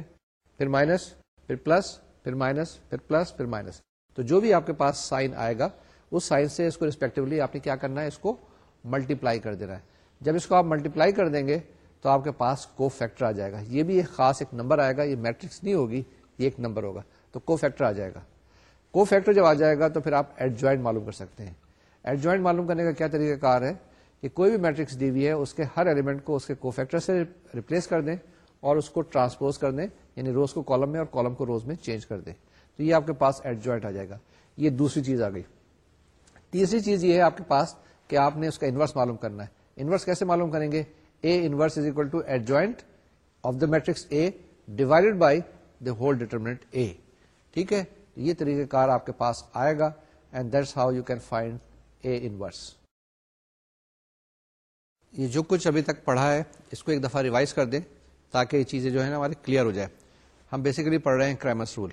پھر مائنس پھر پلس پھر مائنس پھر پلس پھر مائنس تو جو بھی آپ کے پاس سائن آئے گا اس سائن سے اس کو ریسپیکٹولی آپ نے کیا کرنا ہے اس کو ملٹی پلائی کر دے رہا ہے جب اس کو آپ ملٹی پلائی کر دیں گے تو آپ کے پاس کو فیکٹر آ جائے گا یہ بھی ایک خاص ایک نمبر آئے گا یہ میٹرکس نہیں ہوگی یہ ایک نمبر ہوگا تو کو فیکٹر آ جائے گا کو فیکٹر جب آ جائے گا تو پھر آپ ایڈ جوائنٹ معلوم کر سکتے ہیں ایڈ جوائنٹ معلوم کرنے کا کیا طریقہ کار ہے کہ کوئی بھی میٹرکس دی ہے اس کے ہر ایلیمنٹ کو اس کے کو فیکٹر سے ریپلیس کر دیں اور اس کو ٹرانسپوز کر دیں یعنی روز کو کالم میں اور کالم کو روز میں چینج کر دیں تو یہ آپ کے پاس ایڈ جوائنٹ آ جائے گا یہ دوسری چیز آ گئی تیسری چیز یہ ہے آپ کے پاس کہ آپ نے اس کا انورس معلوم کرنا ہے انورس کیسے معلوم کریں گے A inverse is equal to adjoint of the matrix A divided by the whole determinant A ٹھیک ہے یہ طریقہ کار آپ کے پاس آئے گا and that's how you can find A inverse یہ جو کچھ ابھی تک پڑھا ہے اس کو ایک دفعہ ریوائز کر دیں تاکہ یہ چیزیں جو ہے نا ہماری کلیئر ہو جائے ہم بیسیکلی پڑھ رہے ہیں کریمس رول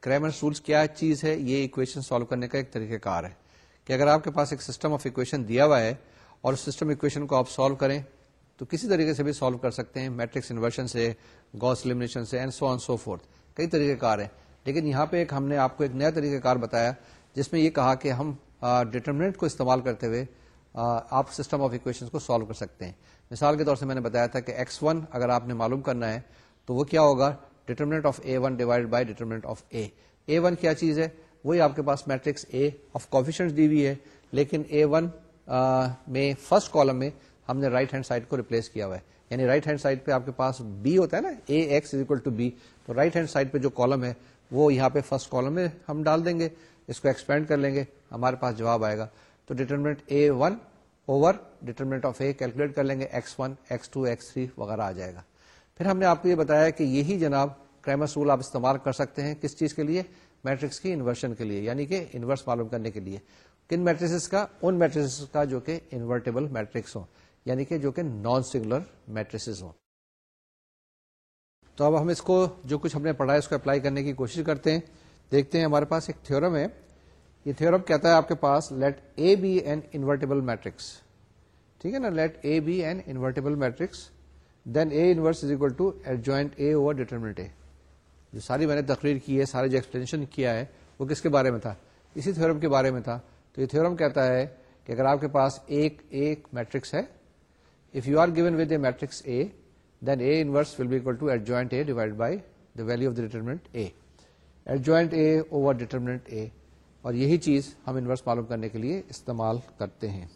کریمرس رولس کیا چیز ہے یہ اکویشن سالو کرنے کا ایک طریقہ کار ہے کہ اگر آپ کے پاس ایک سسٹم آف اکویشن دیا ہوا ہے اور سسٹم اکویشن کو آپ سالو کریں تو کسی طریقے سے بھی سالو کر سکتے ہیں میٹرکس انورشن سے گوس لیشن سے and so so on forth کئی کار ہیں لیکن یہاں پہ ایک ہم نے آپ کو ایک نیا طریقہ کار بتایا جس میں یہ کہا کہ ہم ڈیٹرمنٹ کو استعمال کرتے ہوئے آپ سسٹم آف اکویشن کو سالو کر سکتے ہیں مثال کے طور سے میں نے بتایا تھا کہ ایکس ون اگر آپ نے معلوم کرنا ہے تو وہ کیا ہوگا determinant of A one divide by determinant of A A one کیا چیز ہے وہی آپ کے پاس میٹرکس اے آف کوفیشنٹ دی ہوئی ہے لیکن اے ون میں فرسٹ کالم میں ہم نے رائٹ ہینڈ سائڈ کو ریپلیس کیا ہوا ہے یعنی رائٹ ہینڈ سائڈ پہ آپ کے پاس بی ہوتا ہے نا A X is equal to B تو رائٹ ہینڈ سائڈ پہ جو کالم ہے وہ یہاں پہ فرسٹ کالم میں ہم ڈال دیں گے اس کو ایکسپینڈ کر لیں گے ہمارے پاس جواب آئے گا تو determinant A one over determinant of A calculate کر لیں گے x one x two x three وغیرہ آ جائے گا پھر ہم نے آپ کو یہ بتایا کہ یہی جناب رول آپ استعمال کر سکتے ہیں کس چیز کے لیے میٹرکس کی انورشن کے لیے یعنی کہ انورس معلوم کرنے کے لیے کن میٹرس کا ان میٹرس کا جو کہ انورٹیبل میٹرکس ہوں یعنی کہ جو کہ نان سنگولر میٹرس ہوں تو اب ہم اس کو جو کچھ ہم نے پڑھا ہے اس کو اپلائی کرنے کی کوشش کرتے ہیں دیکھتے ہیں ہمارے پاس ایک تھورم ہے یہ تھیورم کہتا ہے آپ کے پاس let A be an invertible matrix ٹھیک ہے نا let A be an invertible matrix then A inverse is equal to adjoint A over determinant A جو ساری میں نے تقریر کی ہے سارے جو ایکسپلینیشن کیا ہے وہ کس کے بارے میں تھا اسی تھیورم کے بارے میں تھا تو یہ تھیورم کہتا ہے کہ اگر آپ کے پاس ایک ایک میٹرکس ہے if you are given with a matrix A then A inverse will be equal to adjoint A divide by the value of the determinant A adjoint A over determinant A اور یہی چیز ہم inverse معلوم کرنے کے لیے استعمال کرتے ہیں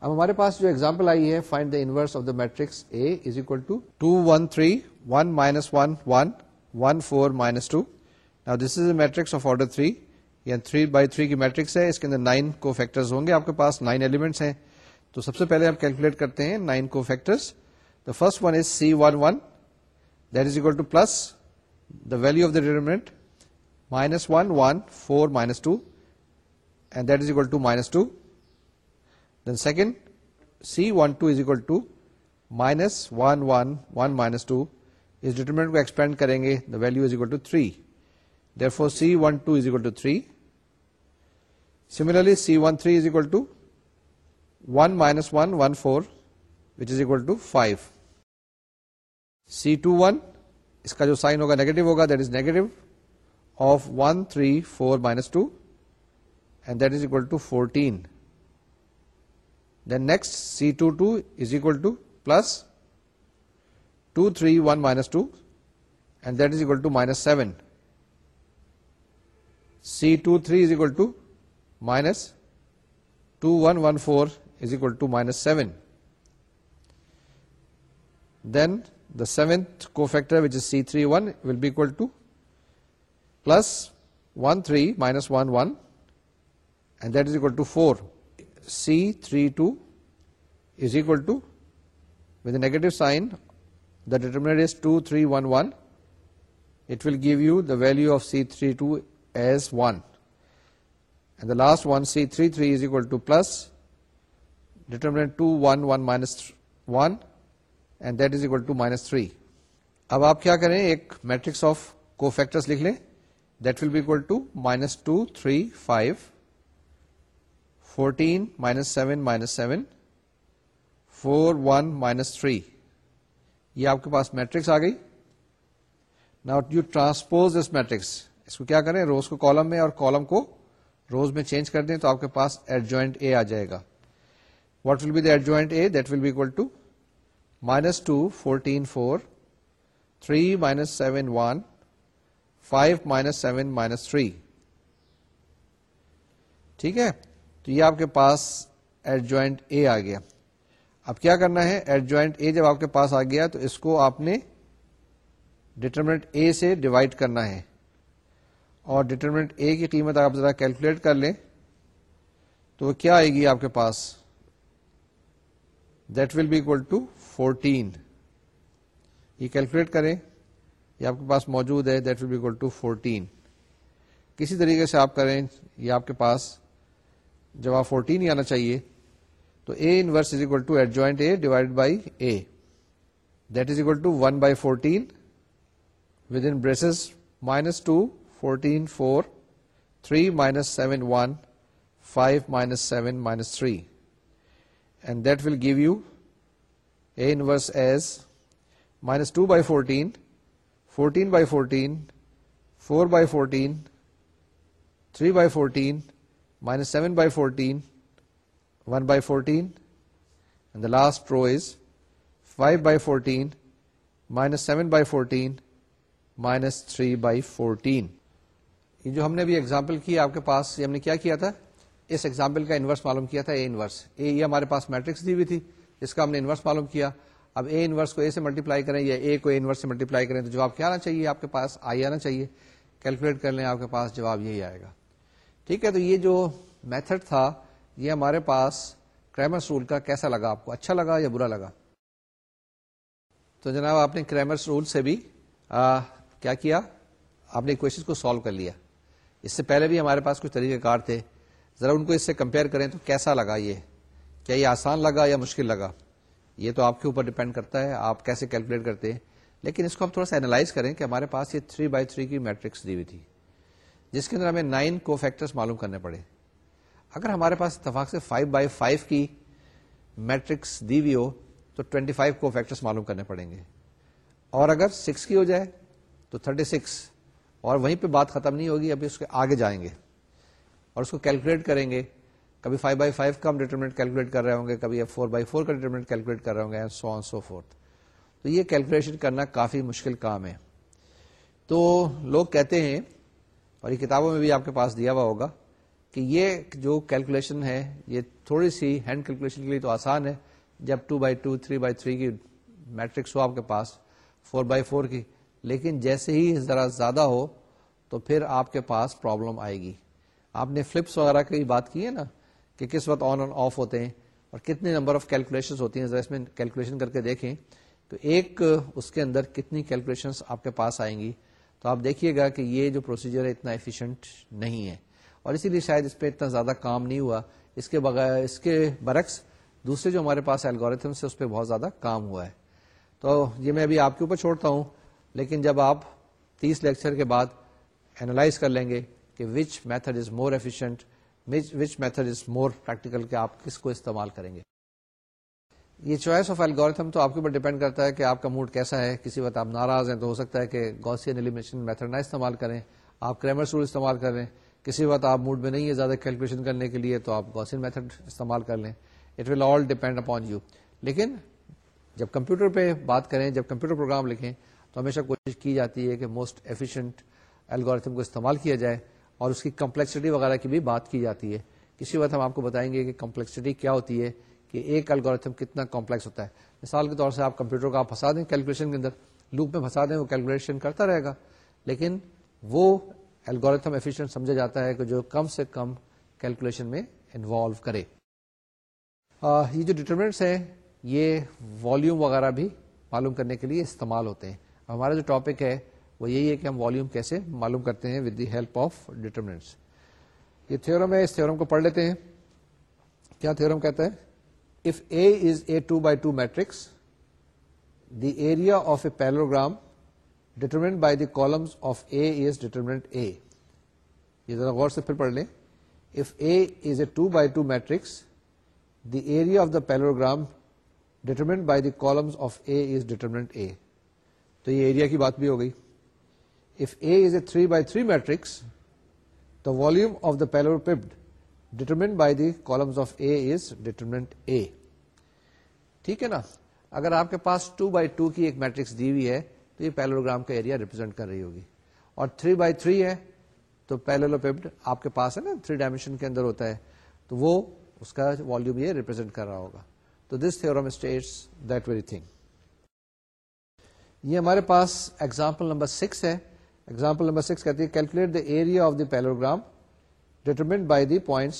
اب ہمارے پاس جو ایگزامپل آئی ہے find the inverse of the matrix A is equal to two one three one minus one one one four minus two now this is a matrix of order three یعنی تھری بائی تھری کی matrix ہے اس کے اندر nine cofactors ہوں گے آپ کے پاس نائن ایلیمنٹس ہیں تو سب سے پہلے آپ کیلکولیٹ کرتے ہیں nine cofactors the first one is C one one that is equal to plus the value of the determinant minus one one four minus two and that is equal to minus two then second C one two is equal to minus one one one minus two us determinant کو expand کریں گے the value is equal to three there four C one two is equal to three similarly C one three is equal to one minus one one four which is equal to five C two one اس کا جو sign ہوگا negative ہوگا that is negative of one three four minus two and that is equal to fourteen then next C two two is equal to plus 2, 3, 1, minus 2, and that is equal to minus 7. C23 is equal to minus 2114 is equal to minus 7. Then the seventh cofactor, which is C31, will be equal to plus 13 minus 11, and that is equal to 4. C32 is equal to, with a negative sign determinant is two three one one it will give you the value of C three two as and the last one C three three is equal to plus determinant two one one minus one and that is equal to minus three اب آپ کیا کریں ایک matrix of کو factors لکھ لیں that will be equal to minus two three five fourteen minus seven minus seven four one minus three یہ آپ کے پاس میٹرکس آ گئی not you transpose this matrix اس کو کیا کریں روز کو کالم میں اور کالم کو روز میں چینج کر دیں تو آپ کے پاس ایڈ جوائنٹ اے آ جائے گا what will be adjoint A that will be equal to minus two fourteen four three minus seven one five minus seven minus three ٹھیک ہے تو یہ آپ کے پاس ایڈ جوائنٹ اے آ گیا اب کیا کرنا ہے ایڈ جوائنٹ اے جب آپ کے پاس آ گیا تو اس کو آپ نے ڈٹرمنٹ اے سے ڈیوائڈ کرنا ہے اور ڈیٹرمنٹ اے کی قیمت آپ ذرا کیلکولیٹ کر لیں تو وہ کیا آئے گی آپ کے پاس that will be equal to fourteen یہ کیلکولیٹ کریں یہ آپ کے پاس موجود ہے that will be equal to fourteen کسی طریقے سے آپ کریں یہ آپ کے پاس جب آپ فورٹین ہی آنا چاہیے So A inverse is equal to adjoint A divided by A. That is equal to 1 by 14 within braces minus 2, 14, 4, 3 minus 7, 1, 5 minus 7 minus 3. And that will give you A inverse as minus 2 by 14, 14 by 14, 4 by 14, 3 by 14, minus 7 by 14, one fourteen last pro is five by fourteen minus three fourteen جو ہم نے example کی آپ کے پاس ہم نے کیا کیا تھا اس ایگزامپل کا انورس انورس معلوم کیا تھا اے اے یہ ہمارے پاس میٹرکس دی ہوئی تھی اس کا ہم نے انورس معلوم کیا اب اے انورس کو اے سے ملٹیپلائی کریں یا اے اے کو انورس سے ملٹیپلائی کریں تو جواب کیا آنا چاہیے آپ کے پاس آئی آنا چاہیے کیلکولیٹ کر لیں آپ کے پاس جواب یہی آئے گا ٹھیک ہے تو یہ جو میتھڈ تھا یہ ہمارے پاس کریمرس رول کا کیسا لگا آپ کو اچھا لگا یا برا لگا تو جناب آپ نے کریمرس رول سے بھی آ, کیا کیا آپ نے کوشچن کو سالو کر لیا اس سے پہلے بھی ہمارے پاس کچھ طریقہ کار تھے ذرا ان کو اس سے کمپیئر کریں تو کیسا لگا یہ کیا یہ آسان لگا یا مشکل لگا یہ تو آپ کے اوپر ڈپینڈ کرتا ہے آپ کیسے کیلکولیٹ کرتے ہیں لیکن اس کو ہم تھوڑا سا اینالائز کریں کہ ہمارے پاس یہ تھری بائی تھری کی میٹرکس دی ہوئی تھی جس کے اندر ہمیں نائن کو فیکٹرس معلوم کرنے پڑے اگر ہمارے پاس اتفاق سے فائیو بائی فائیو کی میٹرکس دی ہوئی ہو تو ٹوینٹی فائیو کو فیکٹرس معلوم کرنے پڑیں گے اور اگر سکس کی ہو جائے تو تھرٹی سکس اور وہیں پہ بات ختم نہیں ہوگی ابھی اس کے آگے جائیں گے اور اس کو کیلکولیٹ کریں گے کبھی فائیو بائی فائیو کا ہم ڈیٹرمنٹ کیلکولیٹ کر رہے ہوں گے کبھی فور بائی فور کا ڈیٹرمنٹ کیلکولیٹ کر رہے ہوں گے سو آن سو فورتھ تو یہ کیلکولیشن کرنا کافی مشکل کام ہے تو لوگ کہتے ہیں اور یہ کتابوں میں بھی آپ کے پاس دیا ہوا ہوگا کہ یہ جو کیلکولیشن ہے یہ تھوڑی سی ہینڈ کیلکولیشن کے لیے تو آسان ہے جب two by two three by three کی میٹرکس ہو آپ کے پاس فور بائی فور کی لیکن جیسے ہی ذرا زیادہ ہو تو پھر آپ کے پاس پرابلم آئے گی آپ نے فلپس وغیرہ کی بات کی ہے نا کہ کس وقت آن اور آف ہوتے ہیں اور کتنے نمبر آف کیلکولیشن ہوتی ہیں ذرا اس میں کیلکولیشن کر کے دیکھیں تو ایک اس کے اندر کتنی کیلکولیشنس آپ کے پاس آئیں گی تو آپ دیکھیے گا کہ یہ جو پروسیجر ہے اتنا ایفیشینٹ نہیں ہے اور اسی لیے شاید اس پہ اتنا زیادہ کام نہیں ہوا اس کے بغیر اس کے برعکس دوسرے جو ہمارے پاس سے اس پہ بہت زیادہ کام ہوا ہے تو یہ میں ابھی آپ کے اوپر چھوڑتا ہوں لیکن جب آپ تیس لیکچر کے بعد اینالائز کر لیں گے کہ which method is more efficient which method is more practical کہ آپ کس کو استعمال کریں گے یہ چوائس آف الگوریتھم تو آپ کے اوپر ڈیپینڈ کرتا ہے کہ آپ کا موڈ کیسا ہے کسی وقت آپ ناراض ہیں تو ہو سکتا ہے کہ گوسی ایلیمیشن میتھڈ نہ استعمال کریں آپ کریمر سول استعمال کریں کسی وقت آپ موڈ میں نہیں ہے زیادہ کیلکولیشن کرنے کے لیے تو آپ میتھڈ استعمال کر لیں it will all depend upon you لیکن جب کمپیوٹر پہ بات کریں جب کمپیوٹر پروگرام لکھیں تو ہمیشہ کوشش کی جاتی ہے کہ موسٹ ایفیشنٹ الگوریتھم کو استعمال کیا جائے اور اس کی کمپلیکسٹی وغیرہ کی بھی بات کی جاتی ہے کسی وقت ہم آپ کو بتائیں گے کہ کمپلیکسٹی کیا ہوتی ہے کہ ایک الگ کتنا کمپلیکس ہوتا ہے مثال کے طور سے آپ کمپیوٹر کو آپ پھنسا دیں کیلکولیشن کے اندر لوپ میں پھنسا دیں وہ کیلکولیشن کرتا رہے گا لیکن وہ ایفیشنٹ سمجھا جاتا ہے کہ جو کم سے کم کیلکولیشن میں انوالو کرے یہ جو ڈٹرمنٹس ہیں یہ والیوم وغیرہ بھی معلوم کرنے کے لیے استعمال ہوتے ہیں ہمارا جو ٹاپک ہے وہ یہی ہے کہ ہم والیوم کیسے معلوم کرتے ہیں with the help of determinants یہ تھیورم ہے اس تھیورم کو پڑھ لیتے ہیں کیا تھیورم کہتا ہے if A is a two by two matrix the area of a parallelogram determined by the columns of A is determinant A یہ ذرا غور سے پھر پڑھ لیں if A is a two by two matrix the area of the parallelogram determined by the columns of A is determinant A تو یہ area کی بات بھی ہو گئی if A is a three by three matrix the volume of the parallelepiped determined by the columns of A is determinant A ٹھیک ہے نا اگر آپ کے پاس ٹو بائی ٹو کی ایک میٹرکس دی ہوئی ہے تو یہ پیلوگرام کا ایریا ریپرزینٹ کر رہی ہوگی اور تھری بائی تھری ہے تو آپ کے پاس ہے نا تھری ڈائمینشن کے اندر ہوتا ہے تو وہ اس کا یہ ریپرزینٹ کر رہا ہوگا تو دس دیٹ ویری تھنگ یہ ہمارے پاس ایگزامپل نمبر سکس ہے ایگزامپل نمبر کہتی ہے calculate the area of parallelogram determined by the point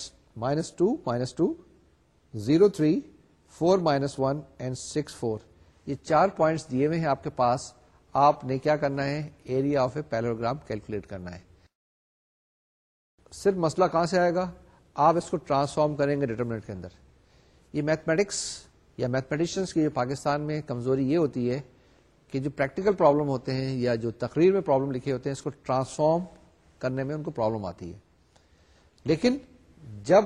minus two minus two zero three four minus one and six four یہ چار پوائنٹس دیے ہوئے ہیں آپ کے پاس آپ نے کیا کرنا ہے area of a parallelogram calculate کرنا ہے صرف مسئلہ کہاں سے آئے گا آپ اس کو ٹرانسفارم کریں گے ڈیٹرمنٹ کے اندر یہ میتھمیٹکس یا کی پاکستان میں کمزوری یہ ہوتی ہے کہ جو پریکٹیکل پرابلم ہوتے ہیں یا جو تقریر میں پرابلم لکھے ہوتے ہیں اس کو ٹرانسفارم کرنے میں ان کو پرابلم آتی ہے لیکن جب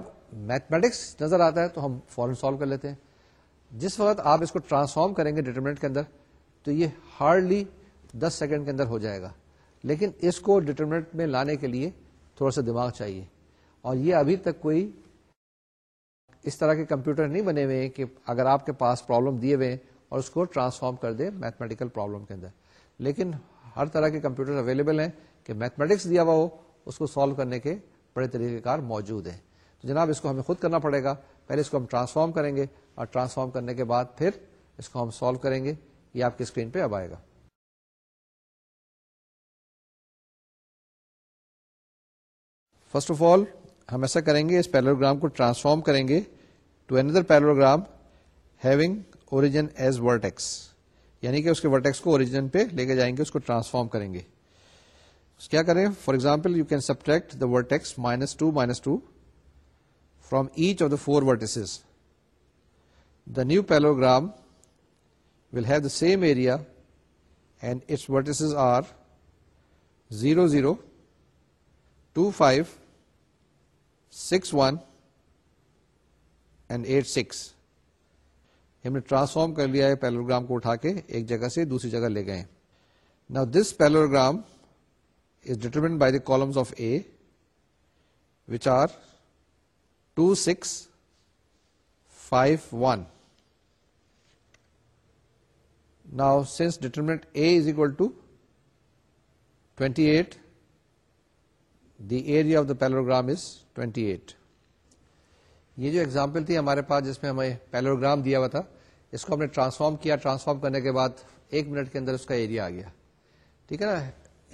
میتھمیٹکس نظر آتا ہے تو ہم فورن سالو کر لیتے ہیں جس وقت آپ اس کو ٹرانسفارم کریں گے ڈیٹرمنٹ کے اندر تو یہ ہارڈلی دس سیکنڈ کے اندر ہو جائے گا لیکن اس کو ڈٹرمنٹ میں لانے کے لیے تھوڑا سا دماغ چاہیے اور یہ ابھی تک کوئی اس طرح کے کمپیوٹر نہیں بنے ہوئے ہیں کہ اگر آپ کے پاس پرابلم دیے ہوئے اور اس کو ٹرانسفارم کر دے میتھمیٹیکل پرابلم کے اندر لیکن ہر طرح کے کمپیوٹر اویلیبل ہیں کہ میتھمیٹکس دیا ہوا ہو اس کو سالو کرنے کے بڑے طریقے کار موجود ہیں تو جناب اس کو ہمیں خود کرنا پڑے گا پہلے اس کو ہم ٹرانسفارم کریں گے اور ٹرانسفارم کرنے کے بعد پھر اس کو ہم سالو کریں گے یہ آپ کی اسکرین پہ اب آئے گا فرسٹ آف آل ہم ایسا کریں گے اس پیلوگرام کو ٹرانسفارم کریں گے to another parallelogram having origin as vertex یعنی کہ اس کے ورٹیکس کو اوریجن پہ لے کے جائیں گے اس کو ٹرانسفارم کریں گے کیا کریں for example you can subtract the vertex minus two minus two from each of the four وسز the new parallelogram will have same area and its vertices are zero zero two five six one and eight six ہم نے transform کر لیا ہے پیلوگرام کو اٹھا کے ایک جگہ سے دوسری جگہ لے گئے نا this parallelogram is determined by the columns of A which are two six five one equal since determinant A to twenty eight the is eight یہ جو ایگزامپل تھی ہمارے پاس جس میں ہمیں پیلوگرام دیا ہوا تھا اس کو ہم نے ٹرانسفارم کیا ٹرانسفارم کرنے کے بعد ایک منٹ کے اندر اس کا ایریا آ گیا ٹھیک ہے نا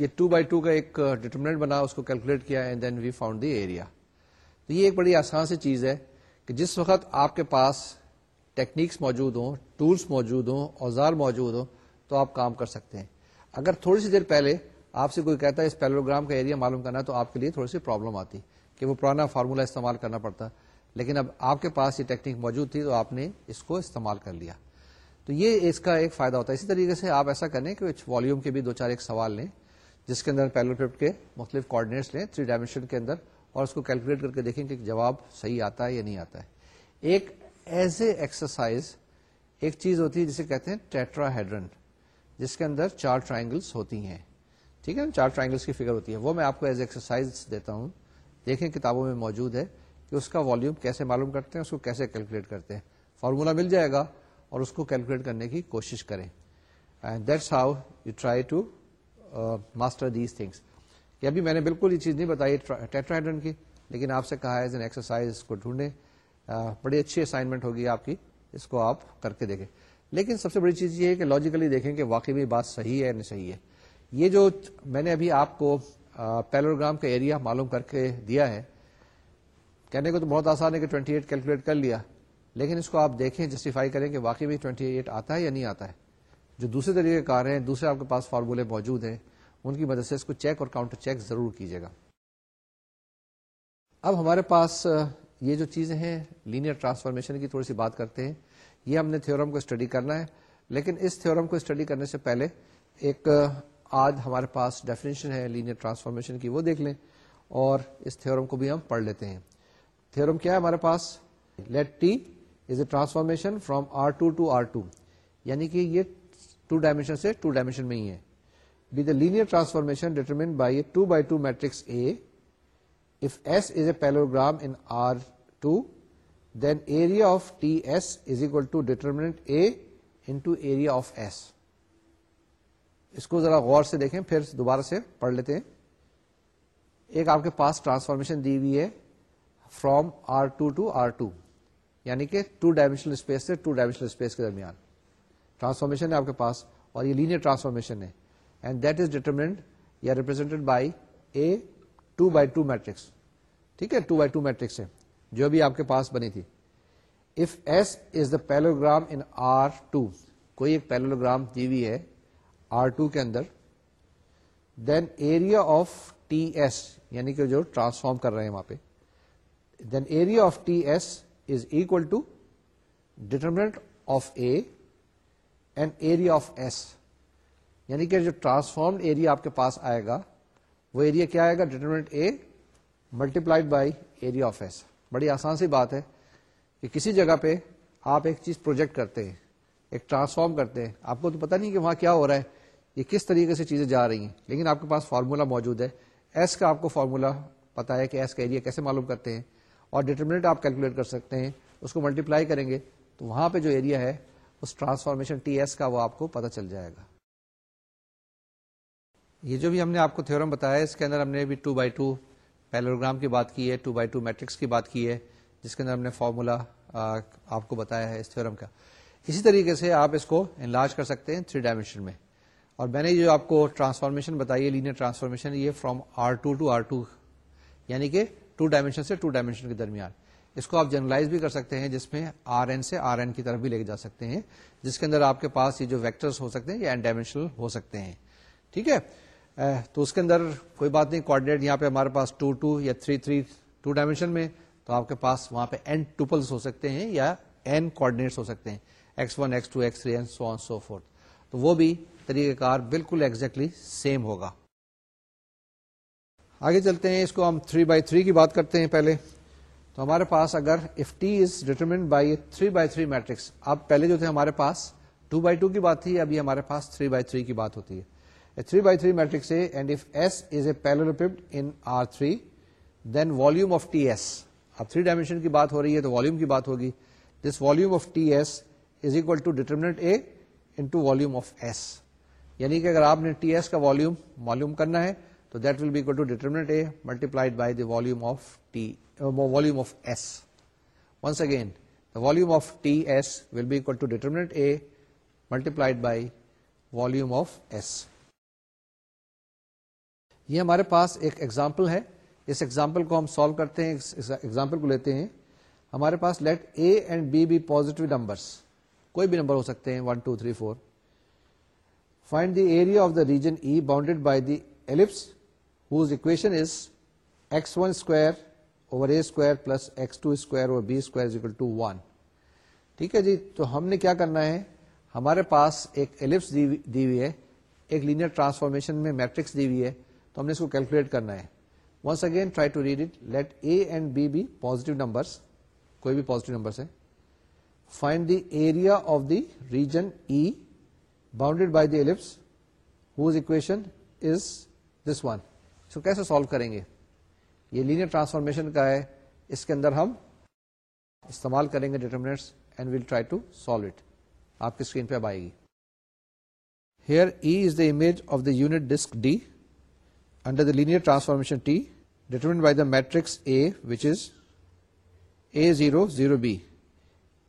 یہ ٹو بائی ٹو کا ایک ڈیٹرمنٹ بنا اس کو کیلکولیٹ کیا and then we found the area تو یہ ایک بڑی آسان سی چیز ہے کہ جس وقت آپ کے پاس ٹیکنیکس موجود ہوں ٹولس موجود ہوں اوزار موجود ہوں تو آپ کام کر سکتے ہیں اگر تھوڑی سی دیر پہلے آپ سے کوئی کہتا ہے اس پیلوگرام کا ایریا معلوم کرنا تو آپ کے لیے تھوڑی سی پرابلم آتی کہ وہ پرانا فارمولا استعمال کرنا پڑتا لیکن اب آپ کے پاس یہ ٹیکنیک موجود تھی تو آپ نے اس کو استعمال کر لیا تو یہ اس کا ایک فائدہ ہوتا ہے اسی طریقے سے آپ ایسا کریں کہ والیوم کے بھی دو چار ایک سوال لیں جس کے اندر کے مختلف کوآڈینیٹس لیں تھری ڈائمینشن کے اندر اور اس کو کیلکولیٹ کر کے دیکھیں کہ جواب صحیح آتا ہے یا نہیں آتا ہے ایک ایز اے ایکسرسائز ایک چیز ہوتی ہے جسے کہتے ہیں ٹیٹرا ہیڈرن جس کے اندر چار ٹرائنگلس ہوتی ہیں ٹھیک ہے نا چار ٹرائنگلس کی فگر ہوتی ہے وہ میں آپ کو ایز ایکسرسائز دیتا ہوں دیکھیں کتابوں میں موجود ہے کہ اس کا والیوم کیسے معلوم کرتے ہیں اس کو کیسے کیلکولیٹ کرتے ہیں فارمولا مل جائے گا اور اس کو کیلکولیٹ کرنے کی کوشش کریں and that's how you try to master these things یہ ابھی میں نے بالکل یہ چیز نہیں بتائی ٹیٹرا ہیڈرن کی لیکن آپ سے کہا ہے ایز این ایکسرسائز کو ڈھونڈیں بڑی اچھی اسائنمنٹ ہوگی آپ کی اس کو آپ کر کے دیکھیں لیکن سب سے بڑی چیز یہ ہے کہ لاجیکلی دیکھیں کہ واقعی بات صحیح ہے نہیں صحیح ہے یہ جو میں نے ابھی آپ کو پیلوگرام کا ایریا معلوم کر کے دیا ہے کہنے کو تو بہت آسان ہے کہ ٹوئنٹی ایٹ کیلکولیٹ کر لیا لیکن اس کو آپ دیکھیں جسٹیفائی کریں کہ واقعی ٹوئنٹی ایٹ آتا ہے یا نہیں آتا ہے جو دوسرے طریقے کار ہیں دوسرے آپ کے پاس فارمولے موجود ہیں ان کی مدد سے اس کو چیک اور کاؤنٹر چیک ضرور کیجیے گا اب ہمارے پاس یہ جو چیزیں ہیں لینئر ٹرانسفارمیشن کی تھوڑی سی بات کرتے ہیں یہ ہم نے تھیورم کو اسٹڈی کرنا ہے لیکن اس تھورم کو اسٹڈی کرنے سے پہلے ایک آج ہمارے پاس ڈیفینیشن ہے لینئر ٹرانسفارمیشن کی وہ دیکھ لیں اور اس تھیورم کو بھی ہم پڑھ لیتے ہیں تھورم کیا ہے ہمارے پاس let T is a transformation from R two to R two یعنی کہ یہ ٹو ڈائمینشن سے ٹو ڈائمینشن میں ہی ہے linear transformation to matrix A parallelogram R two then area of T S is equal to determinant A of S اس کو ذرا غور سے دیکھیں پھر دوبارہ سے پڑھ لیتے ہیں ایک آپ کے پاس ٹرانسفارمیشن دی ہوئی ہے from R two to R two یعنی کہ ٹو ڈائمینشنل اسپیس سے ٹو ڈائمینشنل اسپیس کے درمیان ٹرانسفارمیشن ہے آپ کے پاس اور یہ لینئر ٹرانسفارمیشن ہے اینڈ دیٹ از ڈیٹرمنٹ یا represented by a by matrix ٹھیک ہے بائی میٹرکس ہے جو بھی آپ کے پاس بنی تھی if S is the parallelogram in R two کوئی ایک پیلوگرام دی ہے آر ٹو کے اندر then area of T S یعنی کہ جو ٹرانسفارم کر رہے ہیں وہاں پہ then area of T S is equal to determinant of A and area of S یعنی کہ جو ٹرانسفارم ایریا آپ کے پاس آئے گا وہ ایریا کیا آئے گا determinant A multiplied by area of S بڑی آسان سی بات ہے کہ کسی جگہ پہ آپ ایک چیز پروجیکٹ کرتے ہیں ایک ٹرانسفارم کرتے ہیں آپ کو تو پتا نہیں کہ وہاں کیا ہو رہا ہے یہ کس طریقے سے چیزیں جا رہی ہیں لیکن آپ کے پاس فارمولا موجود ہے ایس کا آپ کو فارمولا پتا ہے کہ ایس کا ایریا کیسے معلوم کرتے ہیں اور ڈیٹرمنٹ آپ کیلکولیٹ کر سکتے ہیں اس کو ملٹیپلائی کریں گے تو وہاں پہ جو ایریا ہے اس ٹرانسفارمیشن ٹی ایس کا وہ آپ کو پتہ چل جائے گا یہ جو بھی ہم نے آپ کو تھورم بتایا ہے اس کے اندر ہم نے بھی ٹو بائی ٹو پیلوگرام کی بات کی ہے ٹو بائی ٹو میٹرکس کی بات کی ہے جس کے اندر ہم نے فارمولا آپ کو بتایا ہے اس تھورم کا اسی طریقے سے آپ اس کو انلارج کر سکتے ہیں تھری ڈائمینشن میں اور میں نے جو آپ کو ٹرانسفارمیشن بتائی ہے لینئر ٹرانسفارمیشن یہ from R two to R two یعنی کہ ٹو ڈائمینشن سے ٹو ڈائمینشن کے درمیان اس کو آپ جنرلائز بھی کر سکتے ہیں جس میں آر این سے آر این کی طرف بھی لے کے جا سکتے ہیں جس کے اندر آپ کے پاس یہ جو ویکٹرز ہو سکتے ہیں یا سکتے ہیں ٹھیک ہے تو اس کے اندر کوئی بات نہیں یہاں پہ ہمارے پاس ٹو ٹو یا تھری تھری ٹو ڈائمینشن میں تو آپ کے پاس وہاں پہ این ٹوپلس ہو سکتے ہیں یا این کوڈینیٹس ہو سکتے ہیں x one x two x three so on so forth تو وہ بھی طریقہ کار بالکل ایکزیکٹلی سیم ہوگا آگے چلتے ہیں اس کو ہم تھری بائی تھری کی بات کرتے ہیں پہلے تو ہمارے پاس اگر is determined by three by three matrix اب پہلے جو تھے ہمارے پاس ٹو بائی ٹو کی بات تھی ابھی ہمارے پاس تھری بائی تھری کی بات ہوتی ہے three three matrix S is a parallelepiped R three dimension کی بات ہو رہی ہے تو ولیوم کی بات ہوگی دس ولیوملنٹ اے ایس یعنی کہ اگر آپ نے ٹی ایس کا ولیوم معلوم کرنا ہے تو that will determinant multiplied by the of T volumes against A multiplied by وال یہ ہمارے پاس ایک ایگزامپل ہے اس ایگزامپل کو ہم سالو کرتے ہیں ایگزامپل کو لیتے ہیں ہمارے پاس let a and b b positive numbers کوئی بھی نمبر ہو سکتے ہیں find the area of the region E bounded by the ellipse whose equation is x one square over a square plus x two square b square equal to one ٹھیک ہے جی تو ہم نے کیا کرنا ہے ہمارے پاس ایک ایلپس دی ہوئی ہے ایک لینئر ٹرانسفارمیشن میں میٹرکس دی ہوئی ہے ہم نے اس کو کیلکولیٹ کرنا ہے once again try to read it let a and b b positive numbers کوئی بھی پوزیٹو نمبرس ہے find the area of the region E bounded by the ellipse whose equation is this one اس کو کیسے solve کریں گے یہ linear transformation کا ہے اس کے اندر ہم استعمال کریں گے determinants and we'll try to solve it آپ کی اسکرین پہ اب آئے گی here E is the image of the unit disk D under the linear transformation T determined by the matrix A, which is A0, 0B.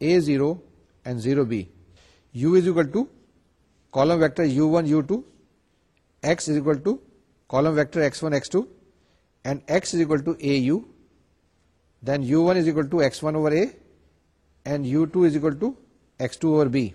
A0 and 0B. U is equal to column vector U1, U2. X is equal to column vector X1, X2. And X is equal to AU. Then U1 is equal to X1 over A. And U2 is equal to X2 over B.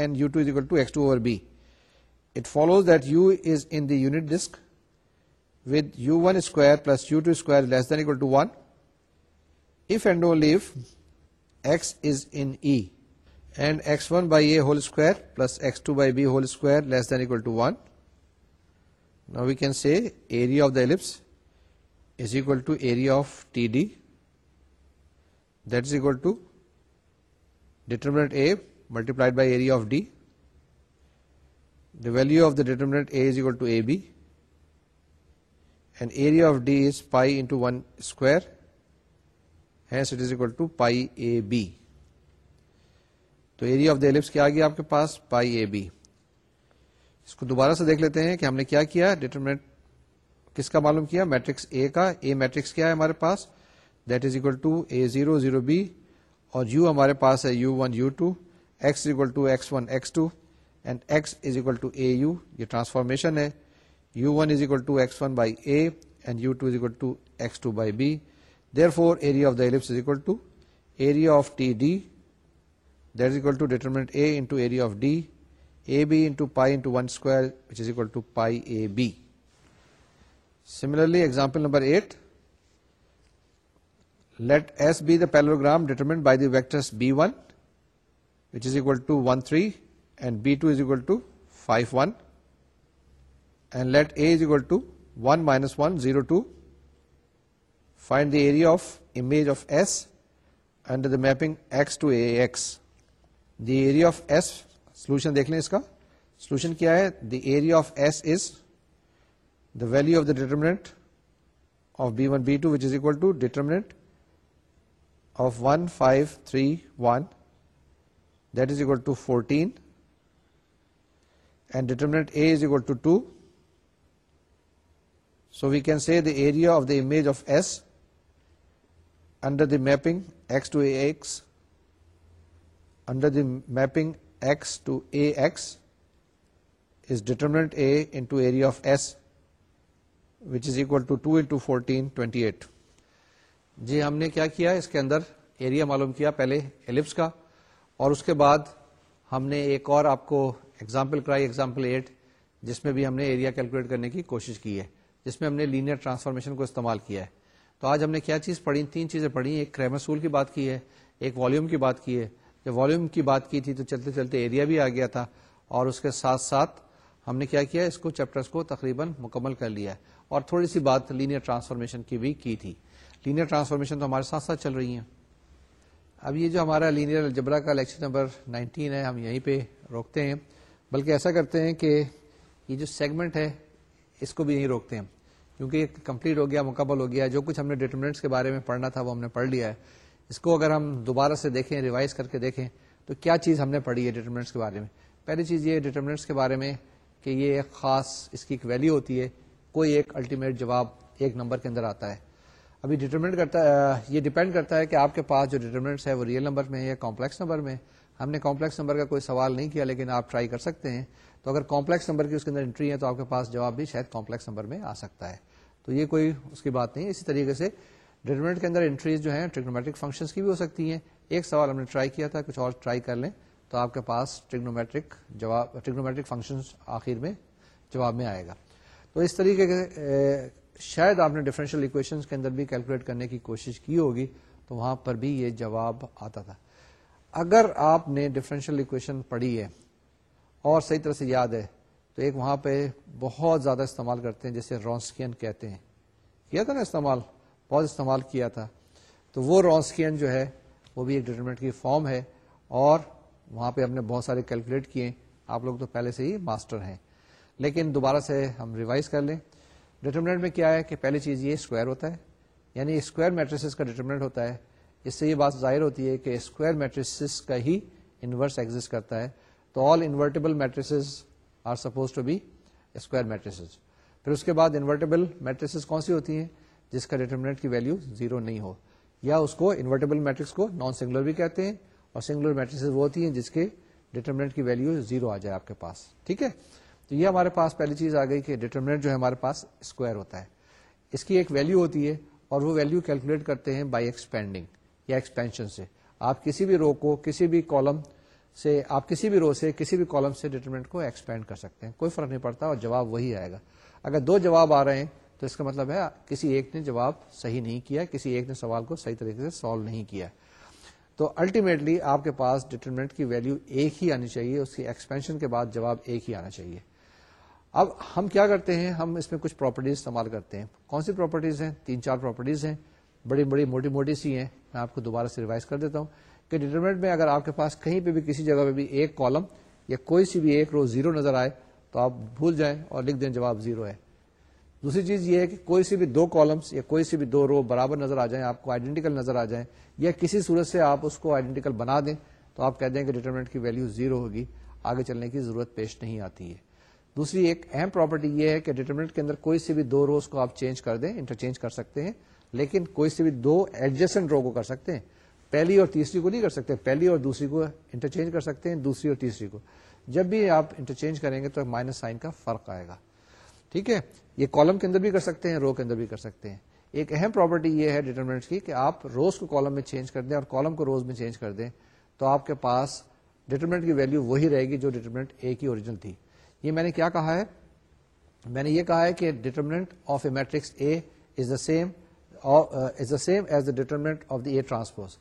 and u2 is equal to x2 over b. It follows that u is in the unit disk with u1 square plus u2 square less than or equal to 1 if and only if x is in E and x1 by a whole square plus x2 by b whole square less than or equal to 1. Now we can say area of the ellipse is equal to area of TD, that is equal to determinant A multiplied by area of D the value of the determinant A A is equal to b and area of D is is pi pi into one square hence it equal to a b تو area of the ellipse کیا آ آپ کے پاس پائی اے be اس کو دوبارہ سے دیکھ لیتے ہیں کہ ہم نے کیا کیا ڈیٹرمنٹ کس کا معلوم کیا میٹرکس اے کا اے میٹرکس کیا ہے ہمارے پاس that is equal to a zero zero b اور یو ہمارے پاس ہے u one u two x is equal to x one x two and x is equal to A u یہ transformation ہے u one is equal to x one by a and u two is equal to x two by b therefore area of the ellipse is equal to area of T D that is equal to determinant A into area of D a b into pi into one square which is equal to pi a b similarly example number eight let S be parallelogram determined by the vectors b one equal to one three and b two is equal to five one let A two one minus one zero to find the image of S and the mapping S to a the area of S solution دیکھ لیں اس کا solution کیا ہے the area of S is the value of the determinant of b one b two two determinant of 1, 5, 3, 1, that is equal to 14, and determinant A is equal to 2. So we can say the area of the image of S under the mapping X to AX, under the mapping X to AX, is determinant A into area of S, which is equal to 2 into 14, 28. جی ہم نے کیا کیا اس کے another area معلوم کیا پہلے ellipse کا اور اس کے بعد ہم نے ایک اور آپ کو ایگزامپل کرائی ایگزامپل ایٹ جس میں بھی ہم نے ایریا کیلکولیٹ کرنے کی کوشش کی ہے جس میں ہم نے لینئر ٹرانسفارمیشن کو استعمال کیا ہے تو آج ہم نے کیا چیز پڑھی تین چیزیں پڑھی ایک کریمسول کی بات کی ہے ایک والیوم کی بات کی ہے جب والیوم کی بات کی تھی تو چلتے چلتے ایریا بھی آ گیا تھا اور اس کے ساتھ ساتھ ہم نے کیا کیا اس کو چیپٹرس کو تقریباً مکمل کر لیا ہے اور تھوڑی سی بات لینئر ٹرانسفارمیشن کی بھی کی تھی لینئر ٹرانسفارمیشن تو ہمارے ساتھ ساتھ چل رہی ہیں اب یہ جو ہمارا لینئر الجبرا کا لیکچر نمبر نائنٹین ہے ہم یہیں پہ روکتے ہیں بلکہ ایسا کرتے ہیں کہ یہ جو سیگمنٹ ہے اس کو بھی یہیں روکتے ہیں کیونکہ یہ کمپلیٹ ہو گیا مکمل ہو گیا جو کچھ ہم نے ڈیٹرمنٹس کے بارے میں پڑھنا تھا وہ ہم نے پڑھ لیا ہے اس کو اگر ہم دوبارہ سے دیکھیں ریوائز کر کے دیکھیں تو کیا چیز ہم نے پڑھی ہے ڈیٹرمنٹس کے بارے میں پہلی چیز یہ ڈیٹرمنٹس کے بارے میں کہ یہ ایک خاص اس کی ایک ویلیو ہوتی ہے کوئی ایک الٹیمیٹ جواب ایک نمبر کے اندر آتا ہے ابھی ڈیٹرمنٹ کرتا ہے یہ ڈیپینڈ کرتا ہے کہ آپ کے پاس جو ڈیٹرمنٹس ہے وہ ریئل نمبر میں ہے یا کمپلیکس نمبر میں ہم نے کمپلیکس نمبر کا کوئی سوال نہیں کیا لیکن آپ ٹرائی کر سکتے ہیں تو اگر کمپلیکس نمبر کی اس کے اندر انٹری ہے تو آپ کے پاس جواب بھی شاید کمپلیکس نمبر میں آ سکتا ہے تو یہ کوئی اس کی بات نہیں اسی طریقے سے ڈیٹرمنٹ کے اندر انٹریز جو ہیں ٹریگنومیٹرک فنکشنس کی بھی ہو سکتی ہیں ایک سوال ہم نے ٹرائی کیا تھا کچھ اور ٹرائی کر لیں تو آپ کے پاس ٹریگنومیٹرک جواب ٹریگنومیٹرک فنکشن آخر میں جواب میں آئے گا تو اس طریقے کے شاید آپ نے ڈفرینشیل اکویشن کے اندر بھی کیلکولیٹ کرنے کی کوشش کی ہوگی تو وہاں پر بھی یہ جواب آتا تھا اگر آپ نے ڈفرینشیل اکویشن پڑھی ہے اور صحیح طرح سے یاد ہے تو ایک وہاں پہ بہت زیادہ استعمال کرتے ہیں جیسے رونسکین کہتے ہیں کیا تھا نا استعمال بہت استعمال کیا تھا تو وہ رونسکین جو ہے وہ بھی ایک ڈیٹرمنٹ کی فارم ہے اور وہاں پہ ہم نے بہت سارے کیلکولیٹ کیے آپ لوگ تو پہلے سے ہی ماسٹر ہیں لیکن دوبارہ سے ہم ریوائز کر لیں ڈیٹرمنٹ میں کیا ہے کہ پہلی چیز یہ اسکوائر ہوتا ہے یعنی اسکوائر میٹریسز کا ڈیٹرمنٹ ہوتا ہے اس سے یہ بات ظاہر ہوتی ہے کہ اسکوائر میٹریسز کا ہی انورس ایگزٹ کرتا ہے تو all invertible matrices are suppose to be square matrices پھر اس کے بعد انورٹیبل میٹریسز کون سی ہوتی ہیں جس کا ڈیٹرمنٹ کی ویلو زیرو نہیں ہو یا اس کو انورٹیبل میٹرکس کو نان سنگولر بھی کہتے ہیں اور سنگولر میٹریس وہ ہوتی ہیں جس کے ڈیٹرمنٹ کی ویلو زیرو آ جائے آپ کے پاس ٹھیک ہے تو یہ ہمارے پاس پہلی چیز آ گئی کہ ڈیٹرمنٹ جو ہے ہمارے پاس اسکوائر ہوتا ہے اس کی ایک ویلو ہوتی ہے اور وہ ویلو کیلکولیٹ کرتے ہیں بائی ایکسپینڈنگ یا ایکسپینشن سے آپ کسی بھی رو کو کسی بھی کالم سے آپ کسی بھی رو سے کسی بھی کالم سے ڈیٹرمنٹ کو ایکسپینڈ کر سکتے ہیں کوئی فرق نہیں پڑتا اور جواب وہی آئے گا اگر دو جواب آ رہے ہیں تو اس کا مطلب ہے کسی ایک نے جواب صحیح نہیں کیا کسی ایک نے سوال کو صحیح طریقے سے سالو نہیں کیا تو الٹیمیٹلی آپ کے پاس ڈیٹرمنٹ کی ویلو ایک ہی آنی چاہیے اس کی ایکسپینشن کے بعد جواب ایک ہی آنا چاہیے اب ہم کیا کرتے ہیں ہم اس میں کچھ پراپرٹیز استعمال کرتے ہیں کون سی پراپرٹیز ہیں تین چار پراپرٹیز ہیں بڑی بڑی موٹی موٹی سی ہیں میں آپ کو دوبارہ سے ریوائز کر دیتا ہوں کہ ڈیٹرمنٹ میں اگر آپ کے پاس کہیں پہ بھی کسی جگہ پہ بھی ایک کالم یا کوئی سی بھی ایک رو زیرو نظر آئے تو آپ بھول جائیں اور لکھ دیں جواب زیرو ہے دوسری چیز یہ ہے کہ کوئی سی بھی دو کالمس یا کوئی سی بھی دو رو برابر نظر آ جائیں آپ کو آئیڈینٹیکل نظر آ جائیں یا کسی صورت سے آپ اس کو آئیڈینٹیکل بنا دیں تو آپ کہہ دیں کہ ڈیٹرمنٹ کی ویلو زیرو ہوگی آگے چلنے کی ضرورت پیش نہیں آتی ہے دوسری ایک اہم پراپرٹی یہ ہے کہ ڈیٹرمنٹ کے اندر کوئی سے بھی دو روز کو آپ چینج کر دیں انٹرچینج کر سکتے ہیں لیکن کوئی سے بھی دو ایڈجسٹنٹ رو کو کر سکتے ہیں پہلی اور تیسری کو نہیں کر سکتے پہلی اور دوسری کو انٹرچینج کر سکتے ہیں دوسری اور تیسری کو جب بھی آپ انٹرچینج کریں گے تو مائنس سائن کا فرق آئے گا ٹھیک ہے یہ کالم کے اندر بھی کر سکتے ہیں رو کے اندر بھی کر سکتے ہیں ایک اہم پراپرٹی یہ ہے ڈیٹرمنٹ کی کہ آپ روز کو کالم میں چینج کر دیں اور کالم کو روز میں چینج کر دیں تو آپ کے پاس ڈیٹرمنٹ کی ویلو وہی رہے گی جو ڈیٹرمنٹ اے کی اوریجنل تھی یہ میں نے کیا کہا ہے میں نے یہ کہا ہے کہ determinant of a matrix matrix A A is is the the the the same same as determinant of of transpose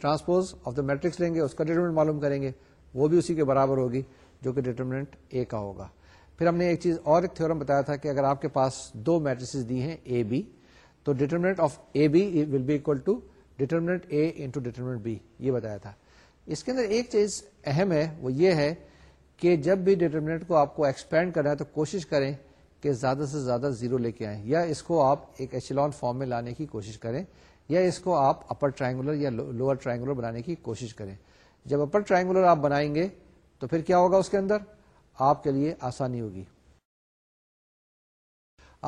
transpose یعنی لیں گے اس کا ڈیٹرمنٹ معلوم کریں گے وہ بھی اسی کے برابر ہوگی جو کہ ڈیٹرمنٹ اے کا ہوگا پھر ہم نے ایک چیز اور ایک تھورم بتایا تھا کہ اگر آپ کے پاس دو میٹرس دی ہیں اے بی تو determinant of A B will be equal to determinant A into determinant B یہ بتایا تھا اس کے اندر ایک چیز اہم ہے وہ یہ ہے کہ جب بھی ڈیٹرمنٹ کو آپ کو ایکسپینڈ کرنا ہے تو کوشش کریں کہ زیادہ سے زیادہ زیرو لے کے آئیں یا اس کو آپ ایک ایچلون فارم میں لانے کی کوشش کریں یا اس کو آپ اپر ٹرائنگولر یا لوور ٹرائنگولر بنانے کی کوشش کریں جب اپر ٹرائنگولر آپ بنائیں گے تو پھر کیا ہوگا اس کے اندر آپ کے لیے آسانی ہوگی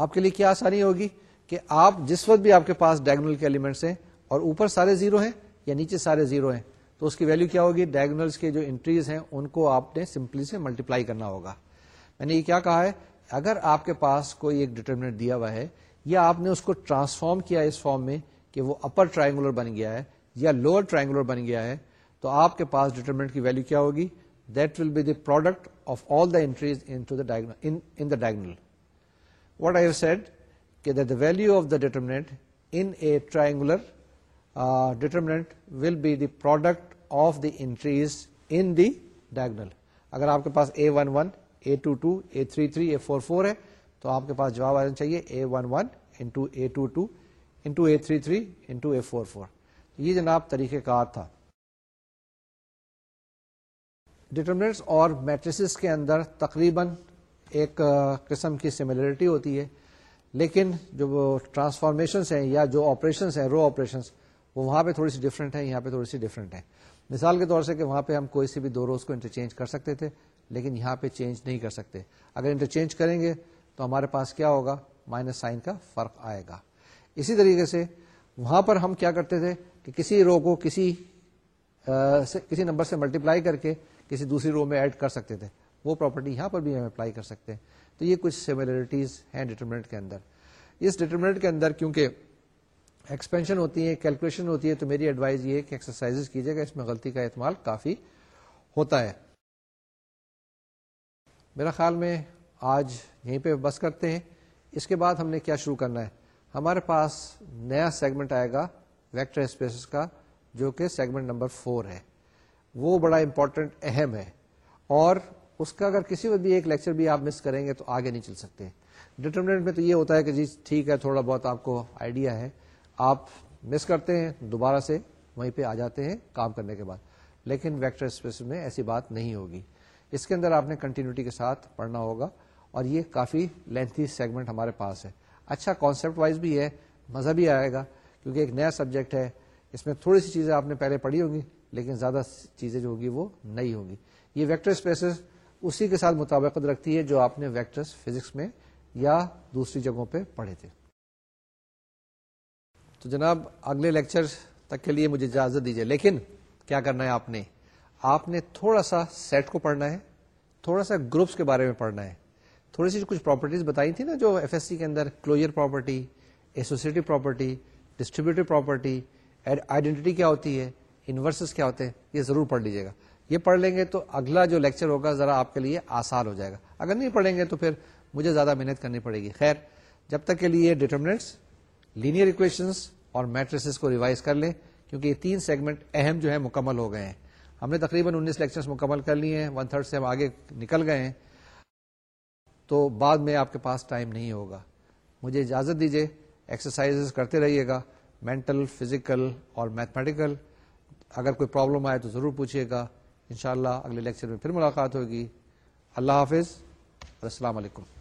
آپ کے لیے کیا آسانی ہوگی کہ آپ جس وقت بھی آپ کے پاس ڈائگنل کے ایلیمنٹس ہیں اور اوپر سارے زیرو ہیں یا نیچے سارے زیرو ہیں تو اس کی ویلو کیا ہوگی ڈائگنلس کے جو انٹریز ہیں ان کو آپ نے سمپلی سے ملٹیپلائی کرنا ہوگا میں نے یہ کیا کہا ہے اگر آپ کے پاس کوئی ایک ڈیٹرمنٹ دیا ہوا ہے یا آپ نے اس کو ٹرانسفارم کیا اس فارم میں کہ وہ اپر ٹرائنگولر بن گیا ہے یا لوور ٹرائنگولر بن گیا ہے تو آپ کے پاس ڈیٹرمنٹ کی ویلو کیا ہوگی that will be product of all the entries in the diagonal what I said کہ the value of the determinant in a triangular determinant will be the product of the entries in the diagonal اگر آپ کے پاس a one one a two two a three three a four four ہے تو آپ کے پاس جواب آنا چاہیے a one one into a two two into A three three into A four four یہ جناب طریقہ کار تھا ڈٹرمنٹس اور میٹریس کے اندر تقریباً ایک قسم کی سملرٹی ہوتی ہے لیکن جو ٹرانسفارمیشنس ہیں یا جو آپریشنس ہیں رو آپریشنس وہ وہاں پہ تھوڑی سی ڈفرینٹ ہے یہاں پہ تھوڑی سی ڈفرینٹ ہے مثال کے طور سے کہ وہاں پہ ہم کوئی بھی دو روز کو انٹرچینج کر سکتے تھے لیکن یہاں پہ چینج نہیں کر سکتے اگر انٹرچینج کریں گے تو ہمارے پاس کیا ہوگا مائنس سائن کا فرق آئے گا اسی طریقے سے وہاں پر ہم کیا کرتے تھے کہ کسی رو کو کسی کسی نمبر سے ملٹی پلائی کر کے کسی دوسری رو میں ایڈ کر سکتے تھے وہ پراپرٹی یہاں پر بھی ہم اپلائی کر سکتے ہیں تو یہ کچھ سملٹیز ہیں ڈیٹرمنٹ کے اندر اس ڈیٹرمنٹ کے اندر کیونکہ ایکسپینشن ہوتی ہے کیلکولیشن ہوتی ہے تو میری ایڈوائز یہ ہے کہ ایکسرسائز کیجیے گا اس میں غلطی کا اعتماد کافی ہوتا ہے میرا خیال میں آج یہیں پہ بس کرتے ہیں اس کے بعد ہم نے کیا شروع کرنا ہے ہمارے پاس نیا سیگمنٹ آئے گا ویکٹر اسپیس کا جو کہ سیگمنٹ نمبر فور ہے وہ بڑا امپورٹنٹ اہم ہے اور اس کا اگر کسی بھی ایک لیکچر بھی آپ مس کریں گے تو آگے نہیں چل سکتے ڈیٹرمنٹ میں تو یہ ہوتا ہے کہ جی ٹھیک ہے تھوڑا بہت آپ کو آئیڈیا ہے آپ مس کرتے ہیں دوبارہ سے وہیں پہ آ جاتے ہیں کام کرنے کے بعد لیکن ویکٹر اسپیس میں ایسی بات نہیں ہوگی اس کے اندر آپ نے کنٹینیوٹی کے ساتھ پڑھنا ہوگا اور یہ کافی لینتھی سیگمنٹ ہمارے پاس ہے اچھا کانسیپٹ وائز بھی ہے مزہ بھی آئے گا کیونکہ ایک نیا سبجیکٹ ہے اس میں تھوڑی سی چیزیں آپ نے پہلے پڑھی ہوں گی لیکن زیادہ چیزیں جو ہوگی وہ نئی ہوں گی یہ ویکٹر اسپیسز اسی کے ساتھ مطابقت رکھتی ہے جو آپ نے ویکٹرس فزکس میں یا دوسری جگہوں پہ پڑھے تھے تو جناب اگلے لیکچر تک کے لیے مجھے اجازت دیجیے لیکن کیا کرنا ہے آپ نے آپ نے تھوڑا سا سیٹ کو پڑھنا ہے تھوڑا سا گروپس کے بارے میں پڑھنا ہے تھوڑی سی کچھ پراپرٹیز بتائی تھیں نا جو ایف ایس سی کے اندر closure property associative property distributive property identity کیا ہوتی ہے انورسز کیا ہوتے ہیں یہ ضرور پڑھ لیجیے گا یہ پڑھ لیں گے تو اگلا جو لیکچر ہوگا ذرا آپ کے لیے آسان ہو جائے گا اگر نہیں پڑھیں گے تو پھر مجھے زیادہ محنت کرنی پڑے گی خیر جب تک کے لیے ڈیٹرمنٹس لینئر اکویشنس اور میٹریسز کو ریوائز کر لیں کیونکہ یہ تین سیگمنٹ اہم جو ہے مکمل ہو گئے ہیں ہم نے تقریباً انیس لیکچرز مکمل کر لیے ہیں ون تھرڈ سے ہم آگے نکل گئے ہیں تو بعد میں آپ کے پاس ٹائم نہیں ہوگا مجھے اجازت دیجیے ایکسرسائز کرتے رہیے گا مینٹل فزیکل اور میتھمیٹیکل اگر کوئی پرابلم آئے تو ضرور پوچھیے گا انشاءاللہ اگلے لیکچر میں پھر ملاقات ہوگی اللہ حافظ السلام علیکم